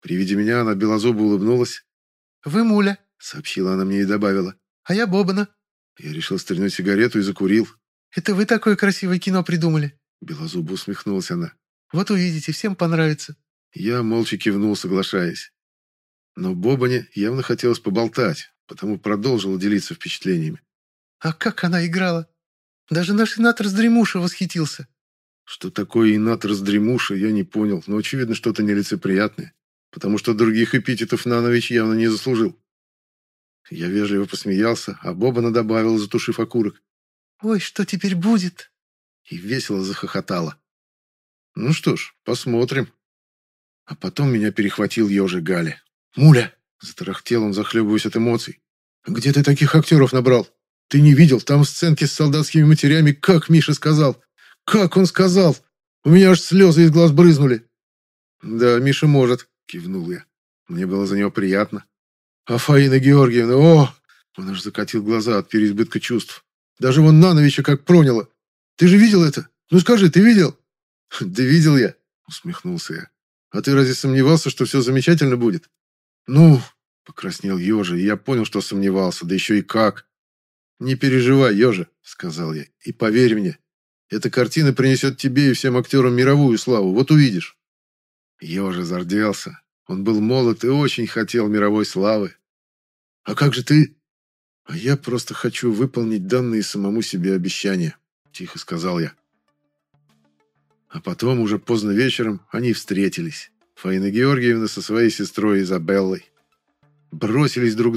S1: При виде меня она белозубо улыбнулась.
S2: «Вы Муля», —
S1: сообщила она мне и добавила.
S2: «А я Бобана».
S1: Я решил стрельнуть сигарету и закурил.
S2: «Это вы такое красивое кино придумали?»
S1: Белозубо усмехнулась она.
S2: «Вот увидите, всем понравится».
S1: Я молча кивнул, соглашаясь. Но Бобане явно хотелось поболтать, потому продолжил делиться впечатлениями.
S2: «А как она играла? Даже наш Инат Раздремуша восхитился».
S1: Что такое Инат Раздремуша, я не понял, но очевидно что-то нелицеприятное потому что других эпитетов Нанович явно не заслужил. Я вежливо посмеялся, а Бобана добавил, затушив окурок.
S2: «Ой, что теперь будет?»
S1: И весело захохотала. «Ну что ж, посмотрим». А потом меня перехватил ежи Галя. «Муля!» – затарахтел он, захлебываясь от эмоций. «Где ты таких актеров набрал? Ты не видел, там в сценке с солдатскими матерями, как Миша сказал? Как он сказал? У меня аж слезы из глаз брызнули». «Да, Миша может», Кивнул я. Мне было за него приятно. А Фаина Георгиевна, о! Он аж закатил глаза от переизбытка чувств. Даже вон Нановича как проняло. Ты же видел это? Ну скажи, ты видел? Да видел я, усмехнулся я. А ты разве сомневался, что все замечательно будет? Ну, покраснел Ёжа, и я понял, что сомневался, да еще и как. Не переживай, Ёжа, сказал я, и поверь мне, эта картина принесет тебе и всем актерам мировую славу, вот увидишь. Ёжа зарделся. Он был молод и очень хотел мировой славы. «А как же ты?» А я просто хочу выполнить данные самому себе обещания, тихо сказал я. А потом, уже поздно вечером, они встретились. Фаина Георгиевна со своей сестрой Изабеллой. Бросились друг